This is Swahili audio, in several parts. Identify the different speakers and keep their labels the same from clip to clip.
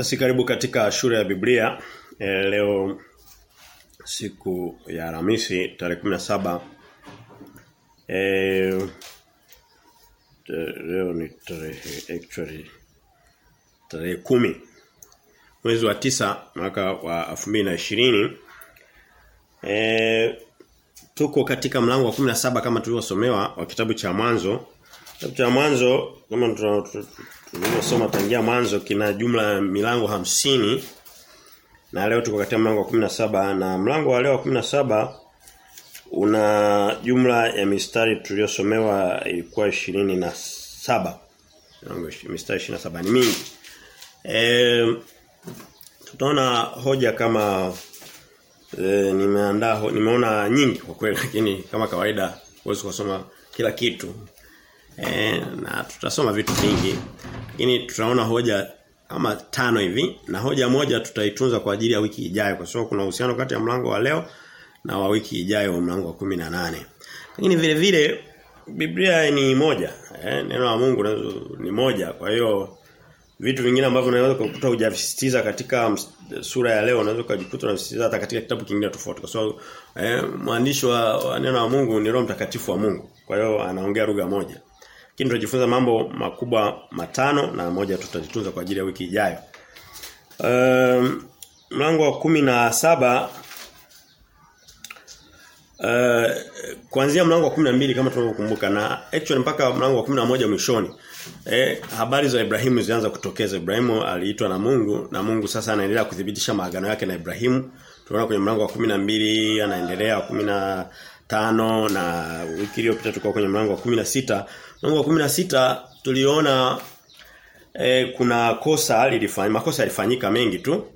Speaker 1: Basi karibu katika shule ya Biblia. E, leo siku ya Alhamisi tarehe 17 eh leo ni tarehe actually tarehe kumi. Mwezi wa tisa mwaka wa 2020 eh tuko katika mlango wa 17 kama tulivyosomewa wa kitabu cha mwanzo kitabu cha mwanzo kama tulivyosoma tangia mwanzo kina jumla ya milango hamsini na leo tuko katika mlango wa 17 na mlango wa leo wa 17 una jumla ya mistari tuliyosomewa ilikuwa ishirini na saba mistari 27 ni mingi. E, tutaona hoja kama e, nimeandaa nimeona nyingi kwa kweli lakini kama kawaida huwezi kusoma kila kitu. E, na tutasoma vitu vingi lakini tutaona hoja kama tano hivi na hoja moja tutaitunza kwa ajili ya wiki ijayo kwa sababu kuna uhusiano kati ya mlango wa leo na wa wiki ijayo wa mlango wa 18. Lakini vile vile Biblia ni moja, eh, neno la Mungu ni moja. Kwa hiyo vitu vingine ambavyo unaweza kukuta hujavisisitiza katika sura ya leo unaweza kujikuta unasisitiza hata katika kitabu kingine tofauti. Kwa sababu eh, mwandishi wa, wa neno la Mungu ni Roho Mtakatifu wa Mungu. Kwa hiyo anaongea lugha moja. Lakini tutajifunza mambo makubwa matano na moja tutajitunza kwa ajili ya wiki ijayo. Um, mlango wa kumi na saba Uh, kuanzia mlango wa 12 kama tunavyokumbuka na actually mpaka mlango wa 11 mwishoni. Eh, habari za Ibrahimu zilianza kutokeza. Ibrahimu aliitwa na Mungu na Mungu sasa anaendelea kudhibitisha maagano yake na Ibrahimu. Tunaona kwenye mlango wa 12 anaendelea 15 na wiki iliyopita tulikuwa kwenye mlango wa 16. Mlango wa 16 tuliona eh, kuna kosa lilifanyika, makosa yalifanyika mengi tu.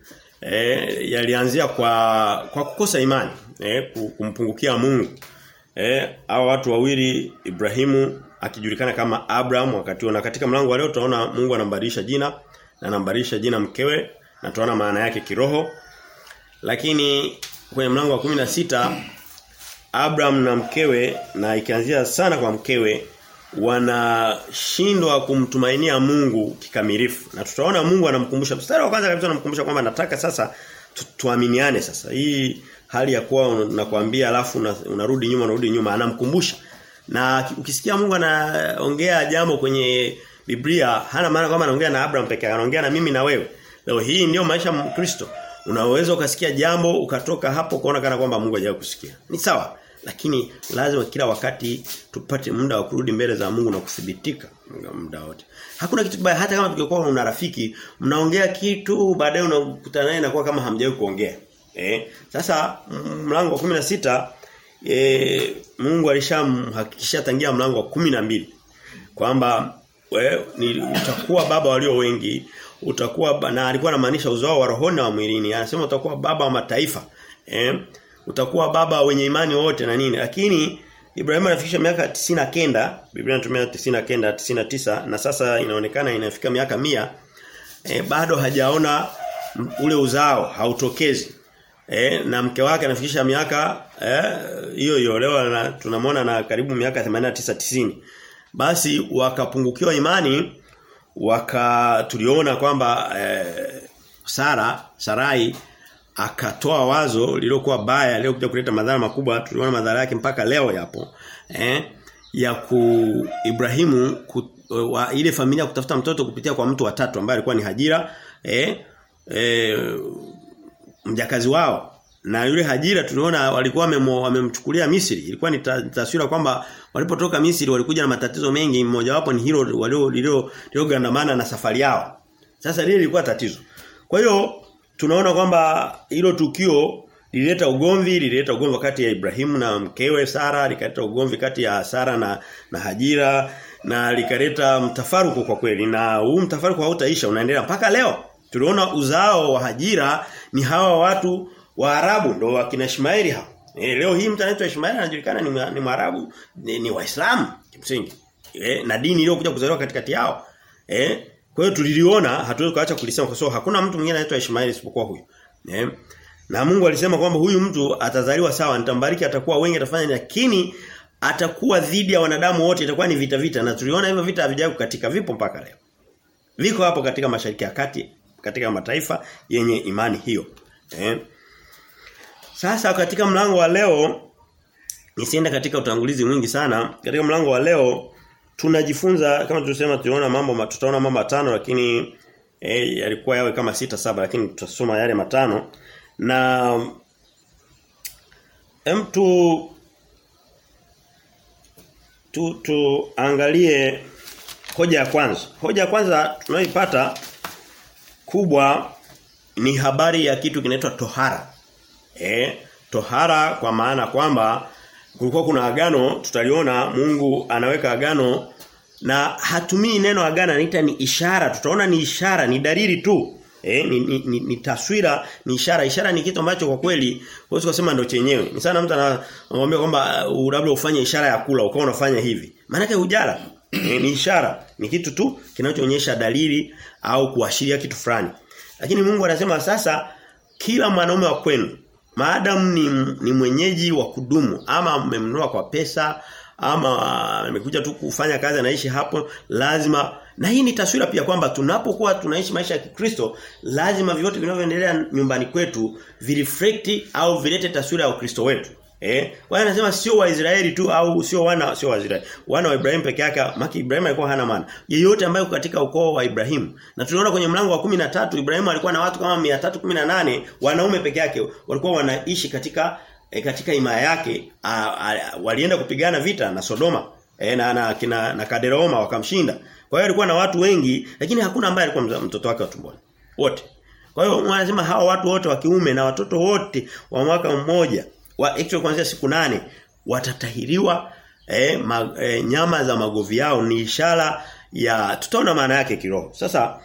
Speaker 1: Eh, yalianzia kwa kwa kukosa imani eh, kumpungukia Mungu. Eh, hao watu wawili Ibrahimu akijulikana kama Abraham wakati na katika mlango wa leo tunaona Mungu anambadilisha jina na anambadilisha jina mkewe na tunaona maana yake kiroho. Lakini kwenye mlango wa 16 Abraham na mkewe na ikianzia sana kwa mkewe wanashindwa kumtumainia Mungu kikamilifu. Na tutaona Mungu anamkumbusha mstari wa kwanza kabisa anamkumbusha kwamba nataka sasa tu, tuaminiane sasa. Hii hali ya kuwa nakwambia alafu unarudi nyuma unarudi nyuma anamkumbusha. Na ukisikia Mungu anaongea jambo kwenye Biblia hana maana kwamba anaongea na Abraham pekee anaongea na mimi na wewe. Leo hii ndio maisha Mkristo. Unaweza ukasikia jambo ukatoka hapo kuona kana kwamba Mungu hajakusikia. Ni sawa. Lakini lazima kila wakati tupate muda wa kurudi mbele za Mungu na kuthibitika muda wote. Hakuna kitu kibaya hata kama tukikuwa una rafiki, mnaongea kitu baadaye unakutana naye inakuwa kama hamjawahi kuongea. Eh? Sasa mlango wa 16 eh Mungu alishamhakikishia tangia mlango wa 12 kwamba wewe utakuwa baba walio wengi, utakuwa na alikuwa anamaanisha uzao wa rohoni na wa mwilini. Anasema utakuwa baba wa mataifa. Eh? Utakuwa baba wenye imani wote na nini. Lakini ibrahimu anafikisha miaka tisina kenda Biblia inatumia tisina kenda tisina tisa na sasa inaonekana inafika miaka mia e, bado hajaona ule uzao hautokezi. E, na mke wake anafikisha miaka hiyo e, hiyo leo tunamwona na karibu miaka 89 90 basi wakapungukiwa imani waka tuliona kwamba e, Sara Sarai akatoa wazo lililokuwa baya leo kuja kuleta madhara makubwa tuliona madhara yake mpaka leo yapo eh ya ku Ibrahimu ku, wa, ile familia kutafuta mtoto kupitia kwa mtu watatu ambaye alikuwa ni Hajira eh, eh mjakazi wao. Na yule Hajira tuliona walikuwa wamemchukulia Misri. Ilikuwa ni taswira kwamba walipotoka Misri walikuja na matatizo mengi mmoja wapo ni hilo walio lilio na safari yao. Sasa lile lilikuwa tatizo. Kwa hiyo tunaona kwamba hilo tukio lilileta ugomvi, lilileta ugomvi kati ya Ibrahimu na mkewe Sara, likaleta ugomvi kati ya Sara na na Hajira na likaleta mtafaruku kwa kweli na huu mtafaruku hautaisha unaendelea mpaka leo. Tuliona uzao wa Hajira ni hawa watu wa Arabu ndio wakina Ishmaeli hao. E, leo hii mtu anaitwa Ishmaeli anajulikana ni, ni Mwarabu, ni, ni Waislamu kimsingi. E, na dini iliyokuja kuzaliwa katikati yao. Eh kwa hiyo tuliliona hatuwezi kuacha kulisema kwa sababu hakuna mtu mwingine anaitwa Ishmaeli isipokuwa huyu. Eh? Na Mungu alisema kwamba huyu mtu atazaliwa sawa, nitambariki atakuwa wengi atafanya lakini atakuwa dhidi ya wanadamu wote itakuwa ni vita vita na tuliona hivyo vita havijawahi kukatika vipo mpaka leo. Viko hapo katika Mashariki ya Kati katika mataifa yenye imani hiyo. Eh? Sasa katika mlango wa leo nisiende katika utangulizi mwingi sana. Katika mlango wa leo tunajifunza kama tulisema tuliona mambo tutaona mambo matano lakini eh, yalikuwa yawe kama sita saba lakini tutasoma yale matano na mtu tu tu tuangalie hoja ya kwanza. Hoja ya kwanza tunayoipata kubwa ni habari ya kitu kinaitwa tohara. Eh, tohara kwa maana kwamba kulikuwa kuna agano tutaliona Mungu anaweka agano na hatumii neno agano anaita ni ishara. Tutaona ni ishara ni dalili tu. Eh ni, ni, ni, ni taswira ni ishara. Ishara ni kitu ambacho kwa kweli huwezi kusema ndio chenyewe. Ni sana mtu anamwambia kwamba uh, labda ufanye ishara ya kula ukawa unafanya hivi. Maana yake hujala. Eh, ni ishara. Ni kitu tu kinachoonyesha dalili au kuashiria kitu fulani. Lakini Mungu anasema sasa kila mwanaume wa kwenu maadamu ni, ni mwenyeji wa kudumu. Ama mmemnunua kwa pesa ama amekuja tu kufanya kazi anaishi hapo lazima na hii ni taswira pia kwamba tunapokuwa tunaishi maisha ya Kikristo lazima vyote vinavyoendelea nyumbani kwetu vireflect au vilete taswira ya Ukristo wetu Eh? Kwa hiyo sio Waisraeli tu au sio wana sio Waisraeli. Wana wa Ibrahim peke yake, maki Ibrahim alikuwa hana maana. Yeyote ambaye katika ukoo wa Ibrahim. Na tunaona kwenye mlango wa 13 Ibrahim alikuwa na watu kama 318 wanaume peke yake walikuwa wanaishi katika e, katika himaya yake a, a, walienda kupigana vita na Sodoma e, na na, kina, na Kaderoma wakamshinda. Kwa hiyo alikuwa na watu wengi lakini hakuna ambaye alikuwa mtoto wake wa tumboni. Wote. Kwa hiyo wanasema hawa watu wote wa kiume na watoto wote wa mwaka mmoja wa actually kuanzia siku nane watatahiriwa eh, ma, eh, nyama za magovi yao ni ishara ya tutaona maana yake kiroho. Sasa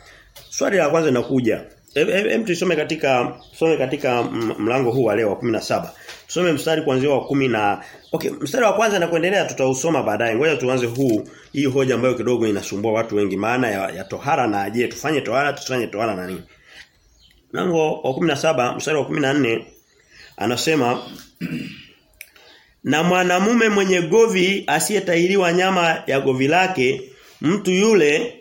Speaker 1: swali la kwanza linakuja. Hem tusome katika tusome katika mlango huu wa leo wa 17. Tusome mstari kuanzia wa kumi na Okay, mstari wa kwanza na kuendelea tutausoma baadaye. Ngoja tuanze huu hii hoja ambayo kidogo inasumbua watu wengi maana ya, ya tohara na je tufanye tohara tusifanye tohara na nini. Mlango wa 17 mstari wa 14 anasema na mwanamume mwenye govi asiyetahiriwa nyama ya govi lake mtu yule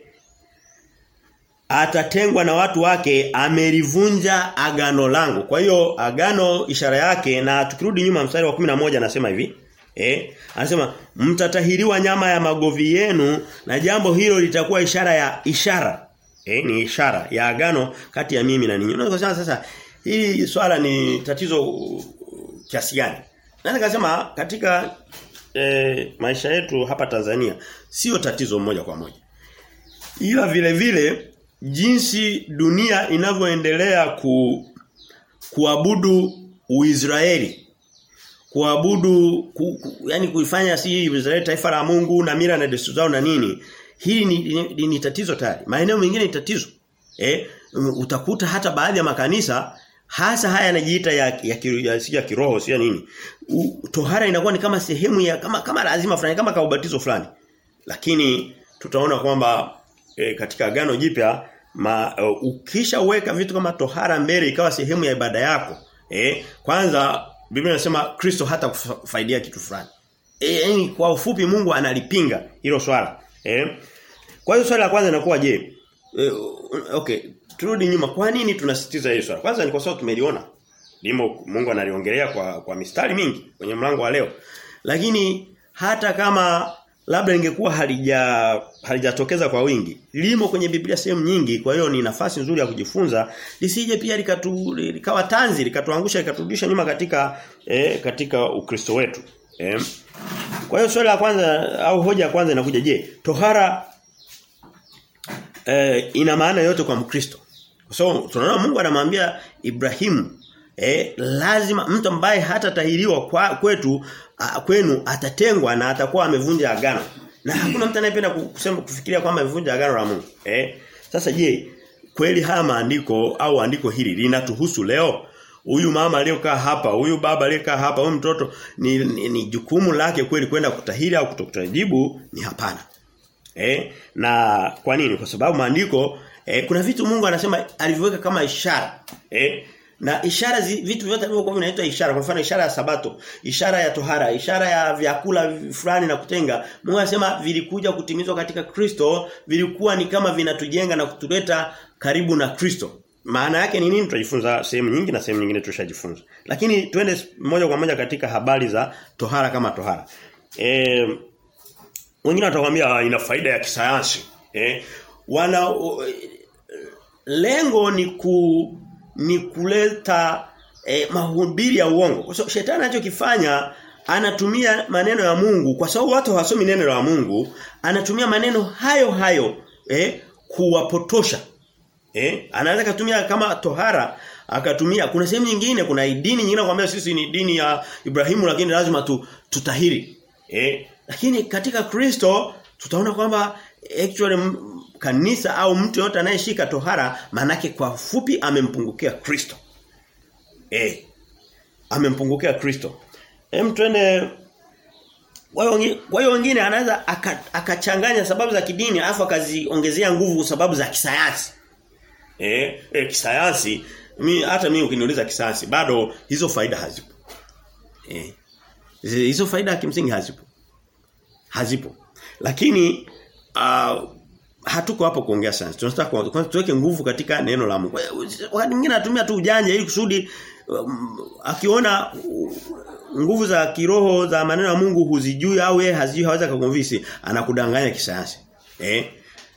Speaker 1: atatengwa na watu wake amelivunja agano langu. Kwa hiyo agano ishara yake na tukirudi nyuma mstari wa 11 anasema hivi. Eh, anasema mtatahiriwa nyama ya magovi yenu na jambo hilo litakuwa ishara ya ishara. Eh, ni ishara ya agano kati ya mimi na ninyi. Unaweza sasa hili swala ni tatizo kiasi gani? Naweza kusema katika e, maisha yetu hapa Tanzania sio tatizo moja kwa moja. Ila vile vile jinsi dunia inavyoendelea ku kuabudu Uisraeli kuabudu ku, ku, yani kuifanya si Israeli taifa la Mungu na mila na desturi zao na nini hili ni, ni, ni tatizo tayari maeneo mengine ni tatizo eh utakuta hata baadhi ya makanisa hasa haya yanajiita ya ya, ya, ya, ya kiroho sio nini. U, tohara inakuwa ni kama sehemu ya kama kama lazima fulani kama kaubatizo fulani. Lakini tutaona kwamba e, katika agano jipya uh, ukishaweka vitu kama tohara mbele ikawa sehemu ya ibada yako eh kwanza Biblia inasema Kristo hata kufaidia kitu fulani. Eh yani kwa ufupi Mungu analipinga hilo swala eh kwa hiyo swali la kwanza linakuwa je e, okay turudi nyuma. Kwa nini tunasisitiza Yesu? kwanza ni kwa sababu tumeliona. Limo Mungu analiongelea kwa kwa mistari mingi kwenye mlango wa leo. Lakini hata kama labda ingekuwa halija halijatokeza kwa wingi limo kwenye Biblia sehemu nyingi kwa hiyo ni nafasi nzuri ya kujifunza lisije pia likatu likawa tanzi likatuangusha likaturudisha nyuma katika eh, katika Ukristo wetu. Eh. kwa hiyo swali la kwanza au hoja ya kwanza inakuja je tohara eh, ina maana yote kwa Mkristo so tunaona Mungu anamwambia Ibrahimu eh, lazima mtu ambaye kwa kwetu a, kwenu atatengwa na atakuwa amevunja agano. Na hakuna mtu anayependa kusema kufikiria kwamba amevunja agano la Mungu. Eh? Sasa je, kweli haya maandiko au andiko hili linatuhusu leo? Huyu mama aliyokaa hapa, huyu baba aliyekaa hapa, huyu mtoto ni, ni, ni jukumu lake kweli kwenda kutahiri au kutokutajibu ni hapana. Eh? Na kwa nini? Kwa sababu maandiko eh, kuna vitu Mungu anasema alivyoweka kama ishara. Eh? Na ishara zi, vitu vyote vilivyokuwa vinaitwa ishara kwa mfano ishara ya sabato, ishara ya tohara, ishara ya vyakula fulani na kutenga. Mungu anasema vilikuja kutimizwa katika Kristo, vilikuwa ni kama vinatujenga na kutuleta karibu na Kristo. maana yake ni nini tutajifunza sehemu nyingi na sehemu nyingine tushajifunza. Lakini twende moja kwa moja katika habari za tohara kama tohara. Eh wengine watakwambia ina faida ya kisayansi. Eh wana lengo ni ku ni kuleta eh, mahubiri ya uongo. Kwa sababu shetani anachokifanya anatumia maneno ya Mungu kwa sababu watu hawasomi neno la Mungu, anatumia maneno hayo hayo eh kuwapotosha. Eh anaweza kutumia kama tohara akatumia kuna sehemu nyingine kuna dini nyingine kwambia sisi ni dini ya Ibrahimu lakini lazima tu, tutahiri. Eh lakini katika Kristo tutaona kwamba actually kanisa au mtu yote anayeshika tohara manake kwa fupi amempungukia Kristo. Eh. Amempungukia Kristo. Hem twende kwa hiyo wengine anaweza akachanganya aka sababu za kidini alafu akaziongezea nguvu sababu za kisayansi. Eh, eh kisayansi mi hata mimi ukiniuliza kisayansi bado hizo faida hazipo. Eh. Hizo faida kimsingi hazipo. Hazipo. Lakini uh, hatuko hapo kuongea sayansi. Tunataka kwanza tuweke nguvu katika neno la Mungu. Wakati mwingine anatumia tu ujanja ili kusudi um, akiona nguvu za kiroho za maneno ya Mungu huzijui au yeye hazijui haweza kukonvince anakudanganya kisayansi. Eh?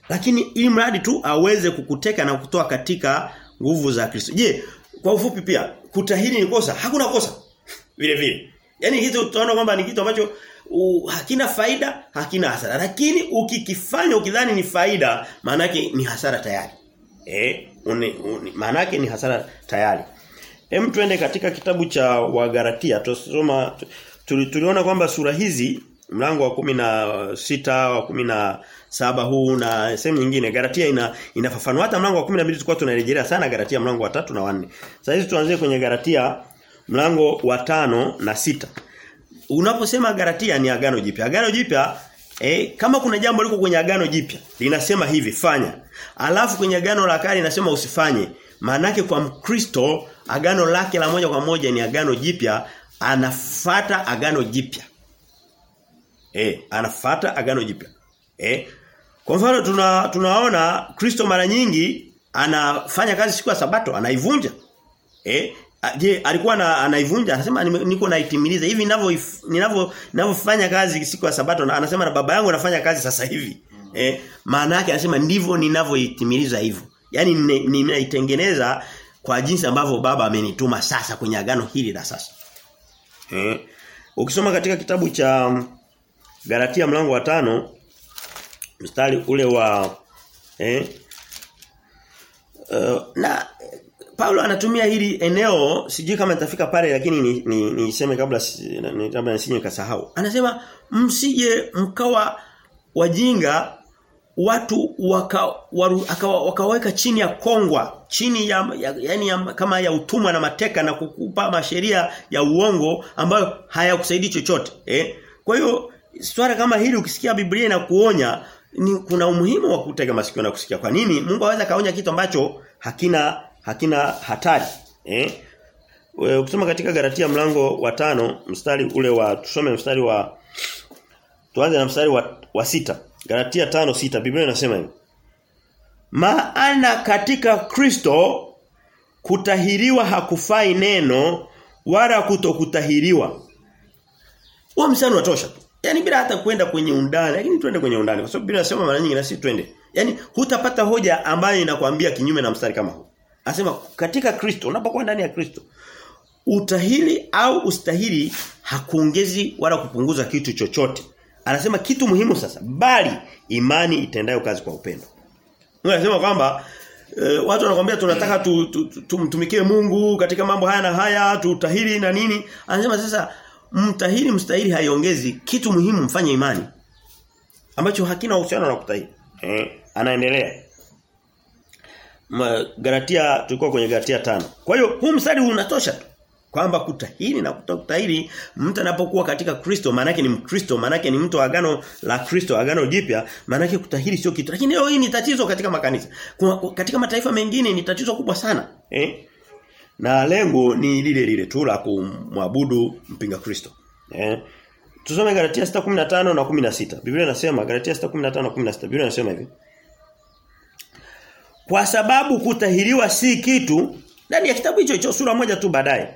Speaker 1: Lakini ili mradi tu aweze kukuteka na kutoa katika nguvu za Kristo. Je, kwa ufupi pia kutahiri ni kosa? Hakuna kosa. Vile vile. Yaani hizo tunaona kwamba ni kitu ambacho uh, hakina faida, hakina hasara. Lakini ukikifanya ukidhani ni faida, maana ni hasara tayari. Eh, maana ni hasara tayari. Hem tuende katika kitabu cha Wagalatia. Tusoma tuliona kwamba sura hizi mlango wa kumi na sita wa kumi na saba huu na sehemu nyingine Galatia ina inafafanua hata mlango wa 12 tulikuwa tunarejelea sana Galatia mlango wa tatu na wanne. Sasa hizi tuanzie kwenye Galatia mlango wa tano na sita Unaposema Galatia ni agano jipya. Agano jipya eh, kama kuna jambo liko kwenye agano jipya linasema hivi fanya. Alafu kwenye agano la kale linasema usifanye. Maanake kwa Mkristo agano lake la moja kwa moja ni agano jipya, anafata agano jipya. Eh, anafata agano jipya. Eh? Kwa mfano tuna tunaona Kristo mara nyingi anafanya kazi siku ya sabato, anaivunja. Eh? Je, alikuwa na, anaivunja? Anasema niko naitimiliza. Hivi ninavyo ninavyo ninavyofanya kazi siku ya sabato na anasema na baba yangu anafanya kazi sasa hivi. Mm -hmm. Eh? Maana yake anasema ndivyo ninavyoitimiliza hivyo. Yaani ninaitengeneza kwa jinsi ambavyo baba amenituma sasa kwenye agano hili la sasa. Eh? Ukisoma katika kitabu cha Galatia mlango wa tano mstari ule wa eh uh, na Paulo anatumia hili eneo sijui kama nitafika pale lakini ni ni, kabla ni, kabla nisije nikasahau. Anasema msije mkawa wajinga watu waka, wakaweka chini ya kongwa chini ya, ya yani ya, kama ya utumwa na mateka na kukupa masheria ya uongo ambayo hayakusaidii chochote eh? Kwa hiyo swala kama hili ukisikia Biblia na kuonya ni kuna umuhimu wa kutega masikio na kusikia. Kwa nini? Mungu aweza kaonya kitu ambacho hakina hakina hatari eh ukisoma katika Galatia mlango wa tano mstari ule wa tusome mstari wa tuanze na mstari wa, wa sita Galatia tano sita Biblia inasema hivi Maana katika Kristo kutahiriwa hakufai neno wala kutokutahiriwa. Huo msano unatosha. Yaani bila hata kwenda kwenye undani, lakini twende kwenye undani kwa sababu Biblia inasema mara nyingi na sisi twende. Yaani hutapata hoja ambayo inakwambia kinyume na mstari kama huu. Anasema katika Kristo unapokuwa ndani ya Kristo utahili au ustahili hakuongezi wala kupunguza kitu chochote. Anasema kitu muhimu sasa bali imani itendayo kazi kwa upendo. Mungu anasema kwamba e, watu wanakuambia tunataka tumtumikie tu, tu, Mungu katika mambo haya na haya tutahili na nini? Anasema sasa mtahili mstahili haiongezi kitu muhimu mfanye imani. Ambacho hakina uhusiano na kutahili. Eh, anaendelea. Galatia tulikuwa kwenye Galatia tano. Kwa hiyo huu mstari unatosha tu kwamba kutahiri na kutokutahiri mtu anapokuwa katika Kristo maana ni Mkristo maana ni mtu wa agano la Kristo agano jipya maana kutahiri sio kitu. Lakini leo hii ni tatizo katika makanisa. Kuma, katika mataifa mengine ni tatizo kubwa sana eh? Na lengo ni lile lile tu la kumwabudu mpinga Kristo eh? Tusome Galatia 6:15 na 16 Biblia inasema Galatia 6:15 na 16 Biblia inasema hivi Kwa sababu kutahiriwa si kitu ndani ya kitabu hicho hicho sura moja tu baadaye.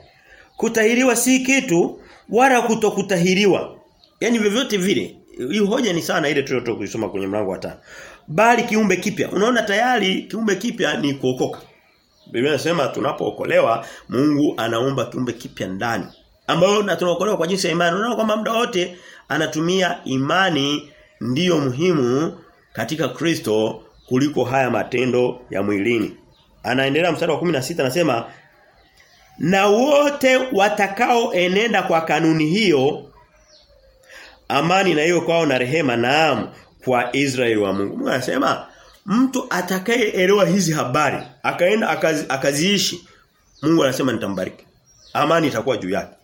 Speaker 1: Kutahiriwa si kitu wala kutokutahiriwa. Yaani vyovyote vile hii hoja ni sana ile tuliyotoka kusoma kwenye mlango wa tano. Bali kiumbe kipya. Unaona tayari kiumbe kipya ni kuokoka. Biblia inasema tunapookolewa Mungu anaumba kiumbe kipya ndani. Ambayo na tunaokolewa kwa jinsi ya imani. Unaona kwamba muda wote anatumia imani ndiyo muhimu katika Kristo kuliko haya matendo ya mwilini. Anaendelea mstari wa 16 anasema na wote watakao enenda kwa kanuni hiyo amani na hiyo kwao na rehema naam kwa Israeli wa Mungu. Mungu anasema mtu atakayeelewa hizi habari akaenda akazi, akaziishi Mungu anasema nitambariki. Amani itakuwa juu yake.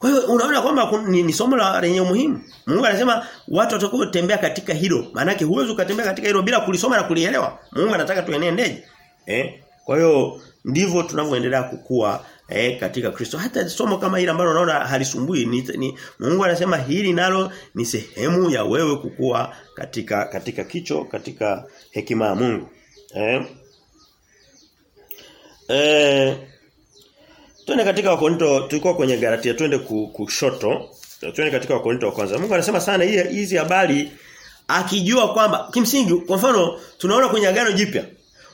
Speaker 1: Kwa hiyo unaona kwamba ni, ni somo la lenye umuhimu. Mungu anasema watu watakao tembea katika hilo. Maana yake huwezi ukatembea katika hilo bila kulisoma na kulielewa. Mungu anataka tuenendeje? Eh? Kwa hiyo ndivyo tunavyoendelea kukua eh, katika Kristo. Hata somo kama hili ambalo unaona halisumbui ni, ni Mungu anasema hili nalo ni sehemu ya wewe kukua katika katika kicho katika hekima ya Mungu. Eh? Eh Twende katika Wakorinto tulikuwa kwenye Galatia twende kushoto. Twende katika Wakorinto wa kwanza. Mungu anasema sana hizi habari akijua kwamba kimsingi kwa mfano tunaona kwenye agano jipya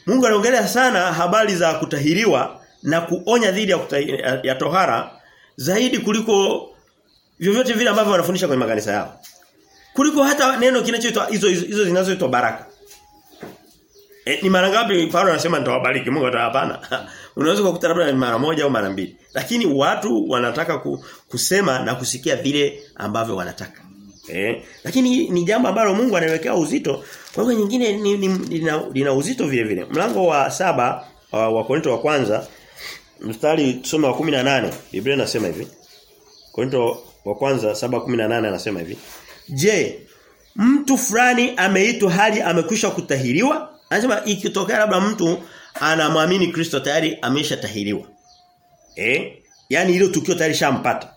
Speaker 1: Mungu anaongelea sana habari za kutahiriwa na kuonya dhidi ya, ya tohara zaidi kuliko vyovyote vile ambavyo wanafundisha kwenye makanisa yao. Kuliko hata neno kinachoitwa hizo hizo zinazoitwa baraka. E, ni mara ngapi Paulo anasema nitawabariki Mungu atawapana. Unaweza kukuta labda ni mara moja au mara mbili. Lakini watu wanataka ku, kusema na kusikia vile ambavyo wanataka. Eh, lakini ni jambo ambalo Mungu anawekea uzito. Kwa hiyo nyingine ni, ni, lina, lina uzito vile vile. Mlango wa saba wa, wa Korinto wa kwanza mstari tusome wa 18. Biblia inasema hivi. Korinto wa kwanza 7:18 anasema hivi. Je, mtu fulani ameitwa hali amekwisha kutahiriwa? Anasema ikitokea labda mtu anamwamini Kristo tayari ameshatahiriwa. Eh? Yaani hilo tukio tayari shampata.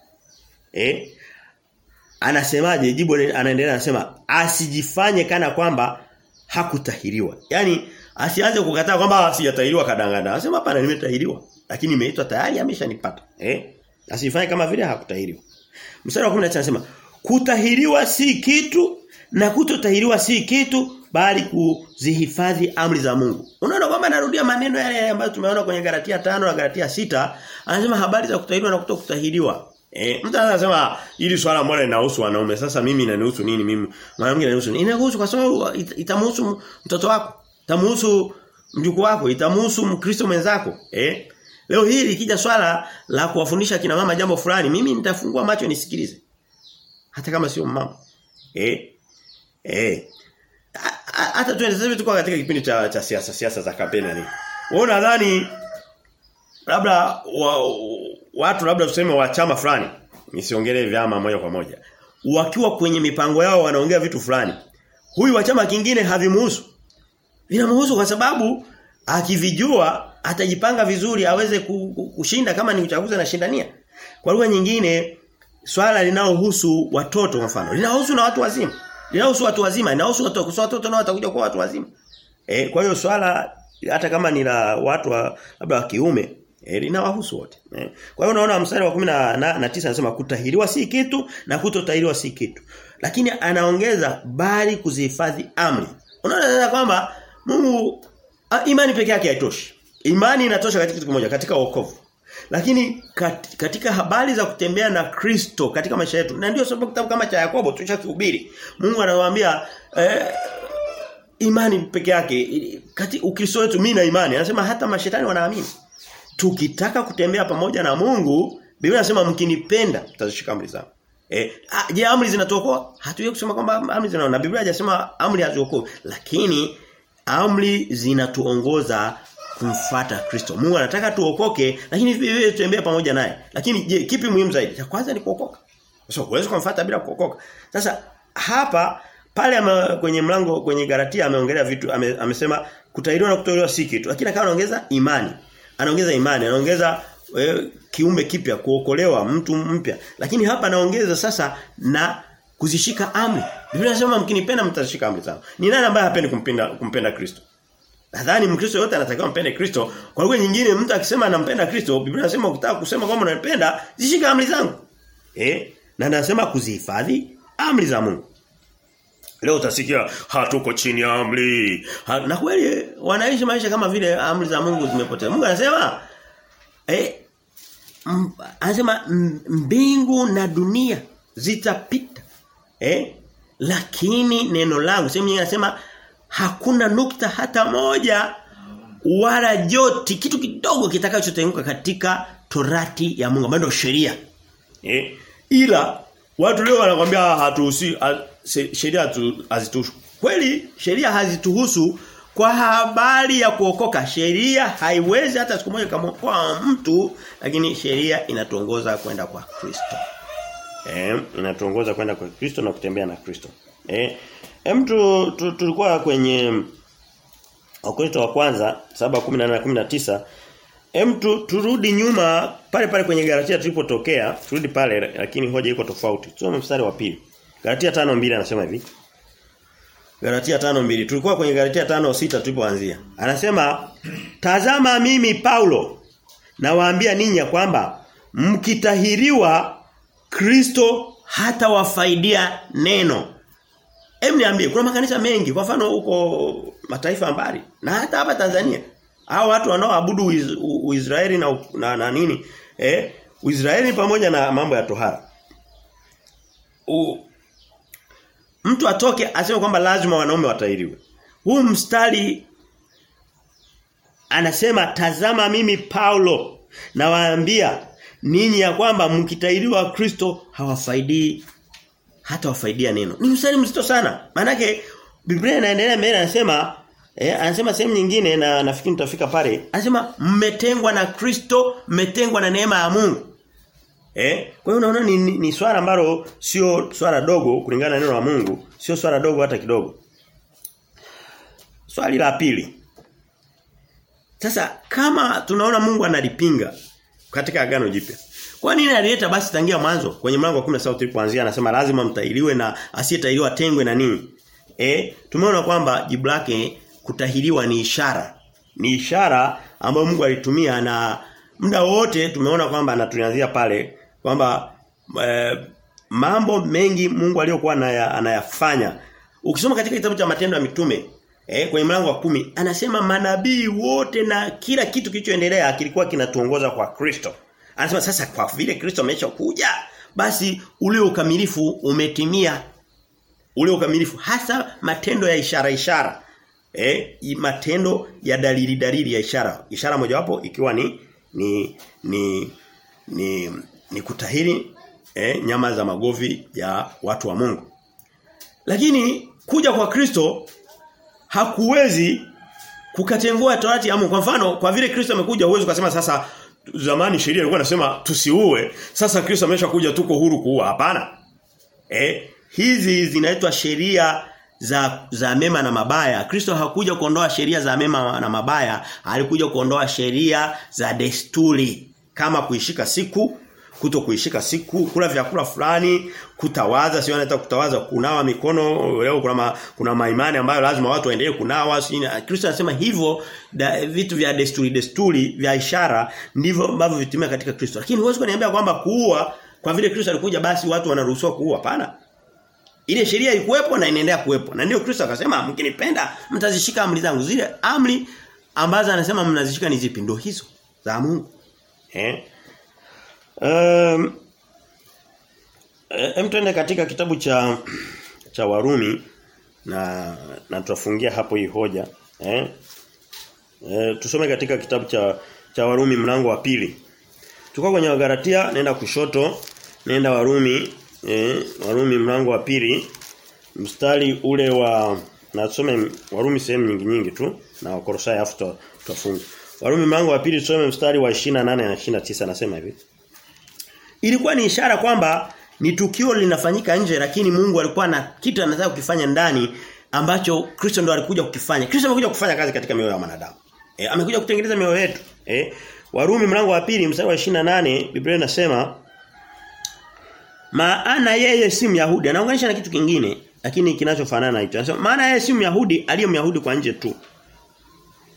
Speaker 1: Eh? Anasemaje? Jibu anaendelea anasema asijifanye kana kwamba hakutahiriwa. Yaani asianze kukataa kwamba sijatahiriwa kadangana. Anasema hapana nimetahiriwa. Lakini nimeitwa tayari ameshanipata. Eh? Asifanye kama vile hakutahiriwa. Mstari wa 19 anasema kutahiriwa si kitu na kutotahiriwa si kitu bali kuzihifadhi amri za Mungu. Unaona kwamba narudia maneno yale ambayo tumeona kwenye Galatia tano na Galatia sita anasema habari za kutahiriwa na kutokutahiriwa. Eh, mtu anasema ili swala mbona linahusu wanaume. Sasa mimi inanihusu nini mimi? Mwanamke inanihusu nini? Inahusu kwa sababu itamhusu mtoto wako, itamhusu mjukuu wako, itamhusu Mkristo mwenzako. Eh? Leo hii likija swala la kuwafundisha kina mama jambo fulani, mimi nitafungua macho nisikilize. Hata kama sio mama. Eh? Eh. Hata tuende sasa tuko katika kipindi cha cha siasa siasa za kampeni ni. Wewe unadhani labda wa, watu labda tuseme wa chama fulani nisiongelee vyama moja kwa moja wakiwa kwenye mipango yao wanaongea vitu fulani huyu wa chama kingine havimuhusu? Vinamhusu kwa sababu akivijua atajipanga vizuri aweze kushinda kama ni uchaguzi anashindania. Kwa lugha nyingine swala linalohusu watoto mfano linahusu na watu wazima linahusu watu wazima inahusu watu kwa watoto nao watakuja kuwa watu wazima eh kwa hiyo swala hata kama ni la watu wa, labda wa kiume eh, linawahusu wote. Eh. Kwa hiyo unaona mstari wa 19 na, na tisa anasema kutahiriwa si kitu na kutotahiriwa si kitu. Lakini anaongeza bali kuzihifadhi amri. Unaona kwamba Mungu imani peke yake haitoshi. Imani inatosha katika kitu kimoja katika wokovu. Lakini kat, katika habari za kutembea na Kristo katika maisha yetu na ndio sababu kitabu kama cha Yakobo tushakihubiri. Mungu anawaambia eh, imani peke yake kati Ukristo wetu mimi na imani anasema hata mashetani wanaamini. Tukitaka kutembea pamoja na Mungu Biblia inasema mkinipenda mtazishika amri zangu eh je amri zinatuokoa? Hatuwezi kusema kwamba amri zinaona. Biblia haijasema amri haziokoa lakini amri zinatuongoza kumfuata Kristo. Mungu anataka tuokoke lakini vivyo tutembee pamoja naye. Lakini je kipi muhimu zaidi? Cha kwanza ni kuokoka. Sasa huwezi kumfuata bila kuokoka. Sasa hapa pale ama, kwenye mlango kwenye Galatia ameongelea vitu ame, amesema kutahiriwa na kutolewa si kitu. Lakini akawa anaongeza imani. Anaongeza imani anaongeza e, kiumbe kipya kuokolewa mtu mpya. Lakini hapa anaongeza sasa na kuzishika amri. Biblia inasema mkinipenda mtazishika amri zangu. Ni nani ambaye hapendi kumpenda kumpenda Kristo Nadhani Mkristo yote anatakiwa mpende Kristo. Kwa lugha nyingine mtu akisema anampenda Kristo, Biblia inasema ukitaka kusema kwamba unampenda, zishika amri zangu. Eh? Na nasema kuzihifadhi amri za Mungu. Leo utasikia hatuko chini ya amri. Ha, na kweli wanaishi maisha kama vile amri za Mungu zimepotea. Mungu anasema eh anasema mbingu na dunia zitapita. Eh? Lakini neno langu sehemu nyingine anasema hakuna nukta hata moja wala joti kitu kidogo kitakachotenguka katika torati ya Mungu ambayo ndio sheria. Eh? Ila watu leo wanakuambia hatuhusi ha- sheria hazituhusu. Kweli sheria hazituhusu kwa habari ya kuokoka. Sheria haiwezi hata siku moja kama mtu lakini sheria inatuongoza kwenda kwa Kristo. Eh, inatuongoza kwenda kwa Kristo na kutembea na Kristo. Eh, hem tu, tu, tulikuwa kwenye Wakorintho wa kwanza 7:18 na 19 Hem tu, turudi nyuma pale pale kwenye Galatia tulipotokea, turudi pale lakini hoja iko tofauti. Tusome mstari wa pili. Galatia 5:2 anasema hivi. Galatia 5:2. Tulikuwa kwenye Galatia 5:6 tulipoanzia. Anasema tazama mimi Paulo nawaambia ninyi kwamba mkitahiriwa Kristo hata wafaidia neno. Hem niambie kuna makanisa mengi kwa mfano huko mataifa mbali na hata hapa Tanzania hao watu wanaoabudu Uisraeli na, na, na nini eh Uisraeli pamoja na mambo ya tohara. U, mtu atoke aseme kwamba lazima wanaume watahiriwe. Huu mstari anasema tazama mimi Paulo nawaambia ninyi ya kwamba mkitahiriwa Kristo hawafaidii hata wafaidia neno. Ni mstari mzito sana. Maanake Biblia inaendelea mbele anasema eh, anasema sehemu nyingine na nafikiri nitafika pale. Anasema mmetengwa na Kristo, mmetengwa na neema ya Mungu. Eh? Kwa hiyo unaona ni, ni, ni swala ambalo sio swala dogo kulingana na neno la Mungu, sio swala dogo hata kidogo. Swali la pili. Sasa kama tunaona Mungu analipinga katika agano jipya. Kwa nini alileta basi tangia mwanzo kwenye mlango wa 17 tulipoanzia anasema lazima mtahiriwe na asiyetahiriwa tengwe na nini? Eh, tumeona kwamba jibu lake kutahiriwa ni ishara. Ni ishara ambayo Mungu alitumia na muda wote tumeona kwamba anatuanzia pale kwamba eh, mambo mengi Mungu aliyokuwa anaya, anayafanya. Ukisoma katika kitabu cha Matendo ya Mitume eh, kwenye mlango wa kumi anasema manabii wote na kila kitu kilichoendelea kilikuwa kinatuongoza kwa Kristo. Anasema sasa kwa vile Kristo ameshakuja basi ule ukamilifu umetimia. Ule ukamilifu hasa matendo ya ishara ishara. Eh matendo ya dalili dalili ya ishara. Ishara mojawapo ikiwa ni ni ni ni, ni kutahiri eh, nyama za magovi ya watu wa Mungu. Lakini kuja kwa Kristo hakuwezi kukatengua torati ya Mungu. Kwa mfano, kwa vile Kristo amekuja uwezo kusema sasa zamani sheria ilikuwa inasema tusiue, sasa Kristo ameshakuja tuko huru kuua. Hapana. Eh, hizi zinaitwa sheria za za mema na mabaya. Kristo hakuja kuondoa sheria za mema na mabaya, alikuja kuondoa sheria za desturi kama kuishika siku, kuto kuishika siku, kula vyakula fulani, kutawaza, sio anaita kutawaza, kunawa mikono, leo kuna ma, kuna maimani ambayo lazima watu waendelee kunawa, Kristo anasema hivyo da, vitu vya desturi desturi vya ishara ndivyo ambavyo vitumia katika Kristo. Lakini huwezi kuniambia kwamba kuua kwa vile Kristo alikuja basi watu wanaruhusiwa kuua, hapana. Ile sheria ilikuwepo na inaendelea kuwepo. Na ndio Kristo akasema mkinipenda mtazishika amri zangu. Zile amri ambazo anasema mnazishika ni zipi? Ndio hizo za Mungu. Eh? Um, Hem tuende katika kitabu cha cha Warumi na na tutafungia hapo hii hoja. Eh? E, tusome katika kitabu cha cha Warumi mlango wa pili. Tuko kwenye Wagalatia nenda kushoto, nenda Warumi, eh, Warumi mlango wa pili mstari ule wa na tusome Warumi sehemu nyingi nyingi tu na Wakolosai afu tutafunga. Warumi mlango wa pili tusome mstari wa 28 na 29 nasema hivi. Ilikuwa ni ishara kwamba ni tukio linafanyika nje lakini Mungu alikuwa na kitu anataka kukifanya ndani ambacho Kristo ndo alikuja kukifanya. Kristo amekuja kufanya kazi katika mioyo ya wanadamu. E, amekuja kutengeneza mioyo yetu. E, Warumi mlango wa pili mstari wa 28 Biblia inasema maana yeye si Myahudi anaunganisha na kitu kingine lakini kinachofanana na hicho. Anasema maana yeye si Myahudi aliye Myahudi kwa nje tu.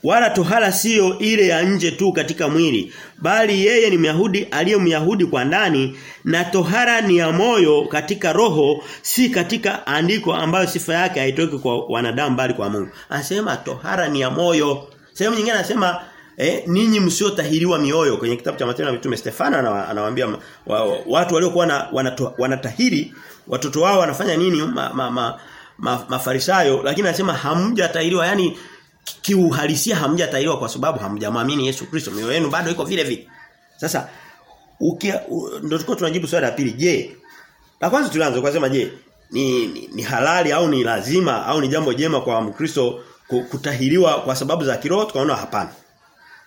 Speaker 1: Wala tohara siyo ile ya nje tu katika mwili bali yeye ni Myahudi aliye Myahudi kwa ndani na tohara ni ya moyo katika roho si katika andiko ambayo sifa yake haitoki kwa wanadamu bali kwa Mungu. Anasema tohara ni ya moyo. Sehemu nyingine anasema eh, ninyi msiotahiriwa mioyo. Kwenye kitabu cha Matendo ya Mitume Stefano anawaambia wa, wa, watu waliokuwa wana, wanatahiri watoto wao wanafanya nini? Ma, ma, ma, ma, mafarisayo. Lakini anasema hamjatahiriwa yani kiuhalisia hamjatahiriwa kwa sababu hamjamwamini Yesu Kristo mioyo yenu bado iko vile vile sasa ndio tuko tunajibu swali la pili je la kwanza tulianza kwa sema je ni, ni, ni halali au ni lazima au ni jambo jema kwa Mkristo kutahiriwa kwa sababu za kiroho tukaona hapana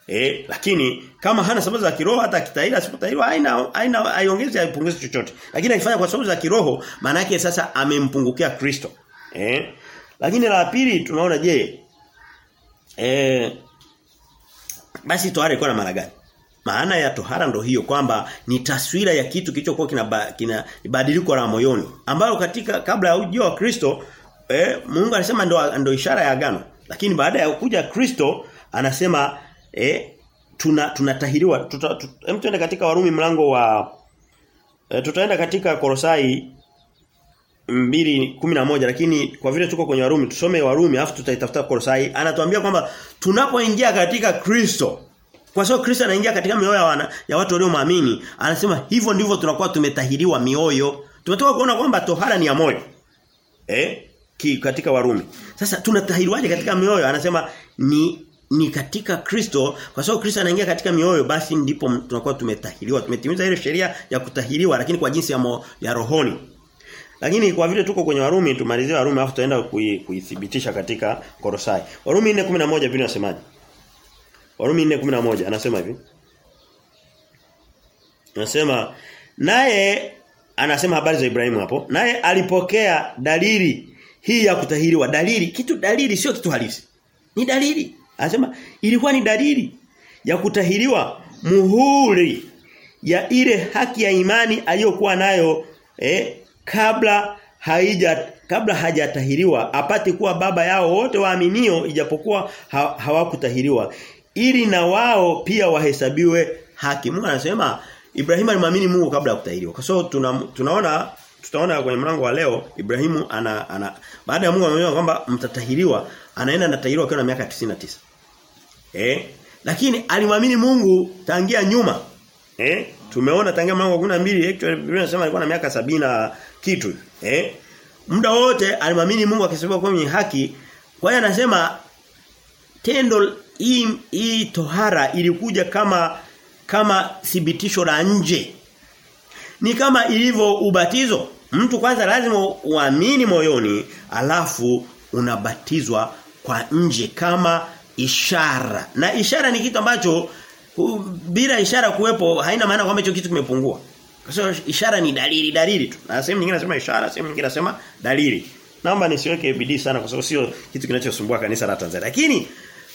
Speaker 1: Eh, lakini kama hana sababu za kiroho hata kitahiri asipotahiriwa haina haina haiongezi haipunguzi chochote. Lakini akifanya kwa sababu za kiroho maana yake sasa amempungukia Kristo. Eh? Lakini la pili tunaona je eh basi tohara ilikuwa na maana gani? Maana ya tohara ndo hiyo kwamba ni taswira ya kitu kilichokuwa kina kina badiliko la moyoni ambalo katika kabla ya ujio wa Kristo eh Mungu alisema ndo ndo ishara ya agano. Lakini baada ya kuja Kristo anasema eh tuna tunatahiriwa tuta, tuta, tuta, katika Warumi mlango wa e, tutaenda katika Kolosai 2:11 lakini kwa vile tuko kwenye Warumi tusome Warumi afu tutaitafuta Kolosai. Anatuambia kwamba tunapoingia katika Kristo kwa sababu Kristo anaingia katika mioyo ya, wana, ya watu walioamini anasema hivyo ndivyo tunakuwa tumetahiriwa mioyo. Tumetoka kuona kwamba tohara ni ya moyo eh ki, katika Warumi. Sasa tunatahiriwaje katika mioyo? Anasema ni ni katika Kristo. Kwa sababu Kristo anaingia katika mioyo basi ndipo tunakuwa tumetahiriwa. Tumetimiza ile sheria ya kutahiriwa lakini kwa jinsi ya, mo, ya rohoni lakini kwa vile tuko kwenye Warumi tumalizie Warumi afu tutaenda kuithibitisha katika Kolosai. Warumi 4:11 Biblia inasemaje? Warumi 4:11 anasema hivi. Anasema naye anasema habari za Ibrahimu hapo naye alipokea dalili hii ya kutahiriwa. Dalili kitu dalili sio kitu halisi. Ni dalili. Anasema ilikuwa ni dalili ya kutahiriwa muhuri ya ile haki ya imani aliyokuwa nayo eh, kabla haija kabla hajatahiriwa apate kuwa baba yao wote waaminio ijapokuwa ha, hawakutahiriwa ili na wao pia wahesabiwe haki. Mungu anasema Ibrahimu alimwamini Mungu kabla ya kutahiriwa. Kwa sababu so, tuna, tunaona tutaona kwenye mlango wa leo Ibrahimu ana, ana baada ya Mungu amemwambia kwamba mtatahiriwa anaenda anatahiriwa akiwa na miaka 99. Eh? Lakini alimwamini Mungu tangia nyuma. Eh? Tumeona tangia mlango wa 12 actually Biblia inasema alikuwa na miaka sabina kitu. Eh? Muda wote alimwamini Mungu akisema kwa mwenye haki. Kwa hiyo anasema tendo hii hii tohara ilikuja kama kama thibitisho la nje. Ni kama ilivyo ubatizo. Mtu kwanza lazima uamini moyoni alafu unabatizwa kwa nje kama ishara. Na ishara ni kitu ambacho bila ishara kuwepo haina maana kwamba hicho kitu kimepungua. Sababu ishara ni dalili dalili tu. Na sehemu nyingine nasema ishara, sehemu nyingine nasema dalili. Naomba nisiweke bidii sana kwa sababu sio kitu kinachosumbua kanisa la Tanzania. Lakini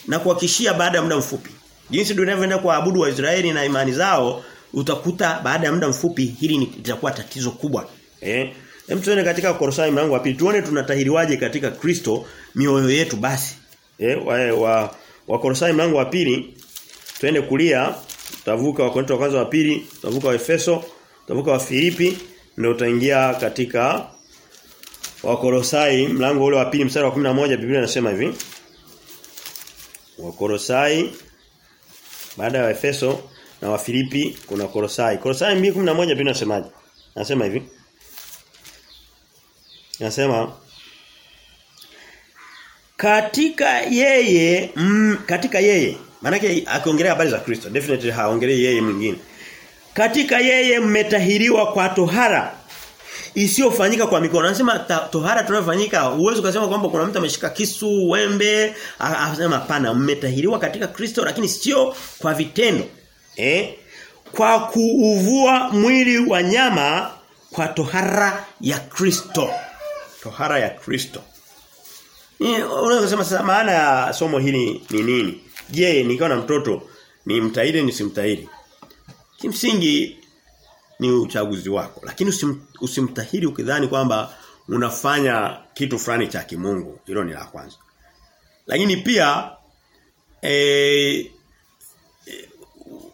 Speaker 1: na kuhakishia baada ya muda mfupi. Jinsi tunavyoenda kuabudu Waisraeli na imani zao utakuta baada ya muda mfupi hili litakuwa tatizo kubwa. Eh? Hem tuone katika Kolosai mlango wa pili tuone tunatahiriwaje katika Kristo mioyo yetu basi. Eh wa, wa, wa Kolosai mlango wa pili twende kulia tutavuka wa Korinto wa kwanza wa pili tutavuka wa Efeso utavuka wa Filipi ndio utaingia katika Wakolosai mlango ule wa pili mstari wa 11 Biblia inasema hivi. Wakolosai baada ya Efeso na wa Filipi kuna Kolosai. Kolosai 2:11 Biblia inasemaje? Nasema hivi. Nasema katika yeye mm, katika yeye. Maanake akiongelea habari za Kristo, definitely haongelei yeye mwingine. Katika yeye mmetahiriwa kwa tohara isiyofanyika kwa mikono. Anasema tohara tunayofanyika, uwezo kusema kwamba kuna mtu ameshika kisu, wembe, anasema hapana, mmetahiriwa katika Kristo lakini sio kwa vitendo. Eh? Kwa kuuvua mwili wa nyama kwa tohara ya Kristo. Tohara ya Kristo. Unaweza kusema sasa maana ya somo hili ni nini? Je, nikiwa na mtoto ni mtahiri nisimtahiri? Kimsingi ni uchaguzi wako. Lakini usim, usimtahiri ukidhani kwamba unafanya kitu fulani cha kimungu. Hilo ni la kwanza. Lakini pia e,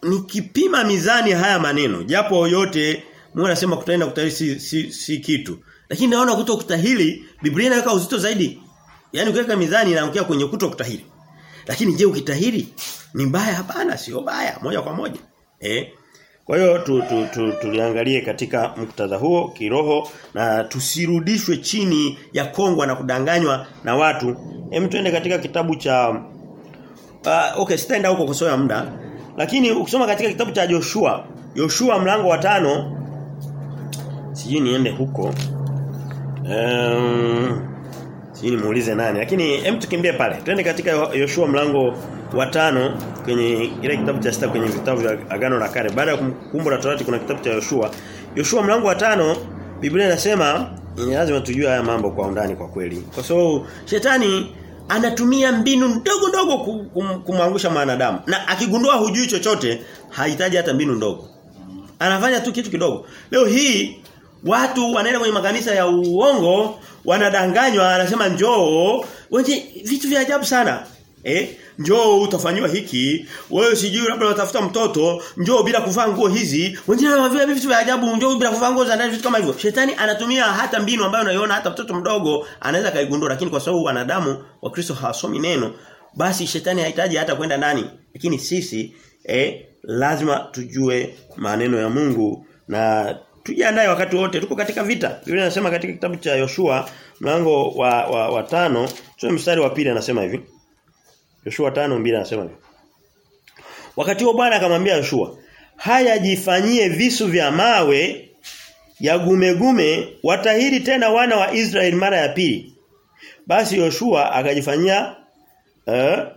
Speaker 1: nikipima mizani haya maneno japo yote Mungu anasema kutaenda kutahiri si, si, si kitu lakini naona kuto kutahiri Biblia inaweka uzito zaidi Yaani ukiweka mizani inaangukia kwenye kuto kutahiri. Lakini je ukitahiri ni mbaya hapana sio baya moja kwa moja. Eh? Kwa hiyo tu, tu, tu, tuliangalie katika muktadha huo kiroho na tusirudishwe chini ya kongwa na kudanganywa na watu. Hem tuende katika kitabu cha uh, okay sitaenda huko kusoma muda. Lakini ukisoma katika kitabu cha Joshua, Joshua mlango wa tano sijui niende huko. Um, Sijui muulize nani lakini hem tukimbie pale. Twende katika Yoshua mlango wa tano kwenye ile kitabu cha sita kwenye vitabu vya Agano la Kale. Baada ya kumbukumbu la Torati kuna kitabu cha Yoshua. Yoshua mlango wa tano Biblia inasema ni lazima tujue haya mambo kwa undani kwa kweli. Kwa sababu shetani anatumia mbinu ndogo ndogo kumwangusha mwanadamu. Na akigundua hujui chochote, hahitaji hata mbinu ndogo. Anafanya tu kitu kidogo. Leo hii watu wanaenda kwenye makanisa ya uongo wanadanganywa anasema njoo wengi vitu vya ajabu sana eh? Njoo utafanywa hiki. Wewe sijui labda unatafuta mtoto njoo bila kuvaa nguo hizi. Wengine wanavaa vitu vya ajabu njoo bila kuvaa nguo za ndani vitu kama hivyo. Shetani anatumia hata mbinu ambayo unaiona hata mtoto mdogo anaweza kaigundua lakini kwa sababu wanadamu wa Kristo hawasomi neno basi shetani hahitaji hata kwenda ndani. Lakini sisi eh lazima tujue maneno ya Mungu na tujiandae wakati wote. Tuko katika vita. Biblia inasema katika kitabu cha Yoshua mlango wa wa, wa mstari wa pili anasema hivi. Yoshua tano mbili anasema hivi. Wakati huo Bwana akamwambia Yoshua, "Haya jifanyie visu vya mawe ya gumegume watahiri tena wana wa Israeli mara ya pili." Basi Yoshua akajifanyia eh,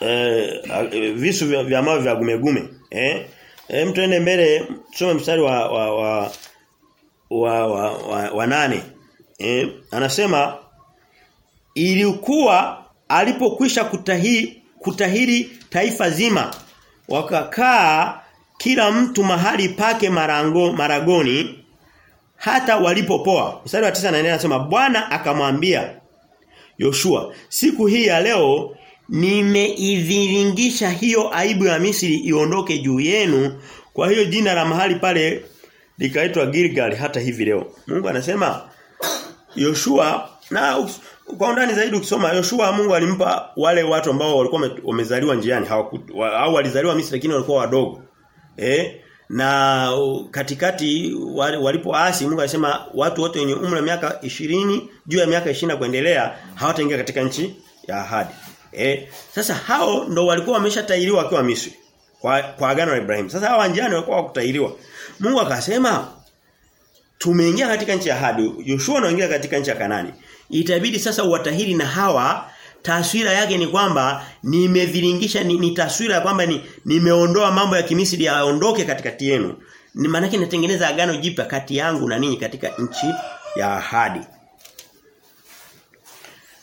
Speaker 1: eh, visu vya, vya mawe vya gumegume eh Eh, tuende mbele tusome mstari wa wa wa wa, wa, wa, wa nane. Eh, anasema ilikuwa alipokwisha kutahiri, kutahiri taifa zima wakakaa kila mtu mahali pake marango maragoni hata walipopoa. Mstari wa 9 anaendelea anasema Bwana akamwambia Yoshua siku hii ya leo nimeiviringisha hiyo aibu ya Misri iondoke juu yenu kwa hiyo jina la mahali pale likaitwa Gilgal hata hivi leo Mungu anasema Yoshua na kwa undani zaidi ukisoma Yoshua Mungu alimpa wale watu ambao walikuwa wamezaliwa njiani au walizaliwa Misri lakini walikuwa wadogo eh na katikati walipoasi Mungu alisema watu wote wenye umri wa miaka ishirini juu ya miaka 20 kuendelea hawataingia katika nchi ya ahadi Eh, sasa hao ndo walikuwa wameshatahiriwa wakiwa Misri kwa kwa agano la Ibrahim. Sasa hao wanjani walikuwa wakutahiriwa. Mungu akasema tumeingia katika nchi ya ahadi. Yoshua anaingia katika nchi ya Kanani. Itabidi sasa uwatahiri na hawa taswira yake ni kwamba nimeviringisha ni, ni taswira kwamba ni nimeondoa mambo ya kimisri yaondoke katikati yenu. Ni maana yake natengeneza agano jipya kati yangu na ninyi katika nchi ya ahadi.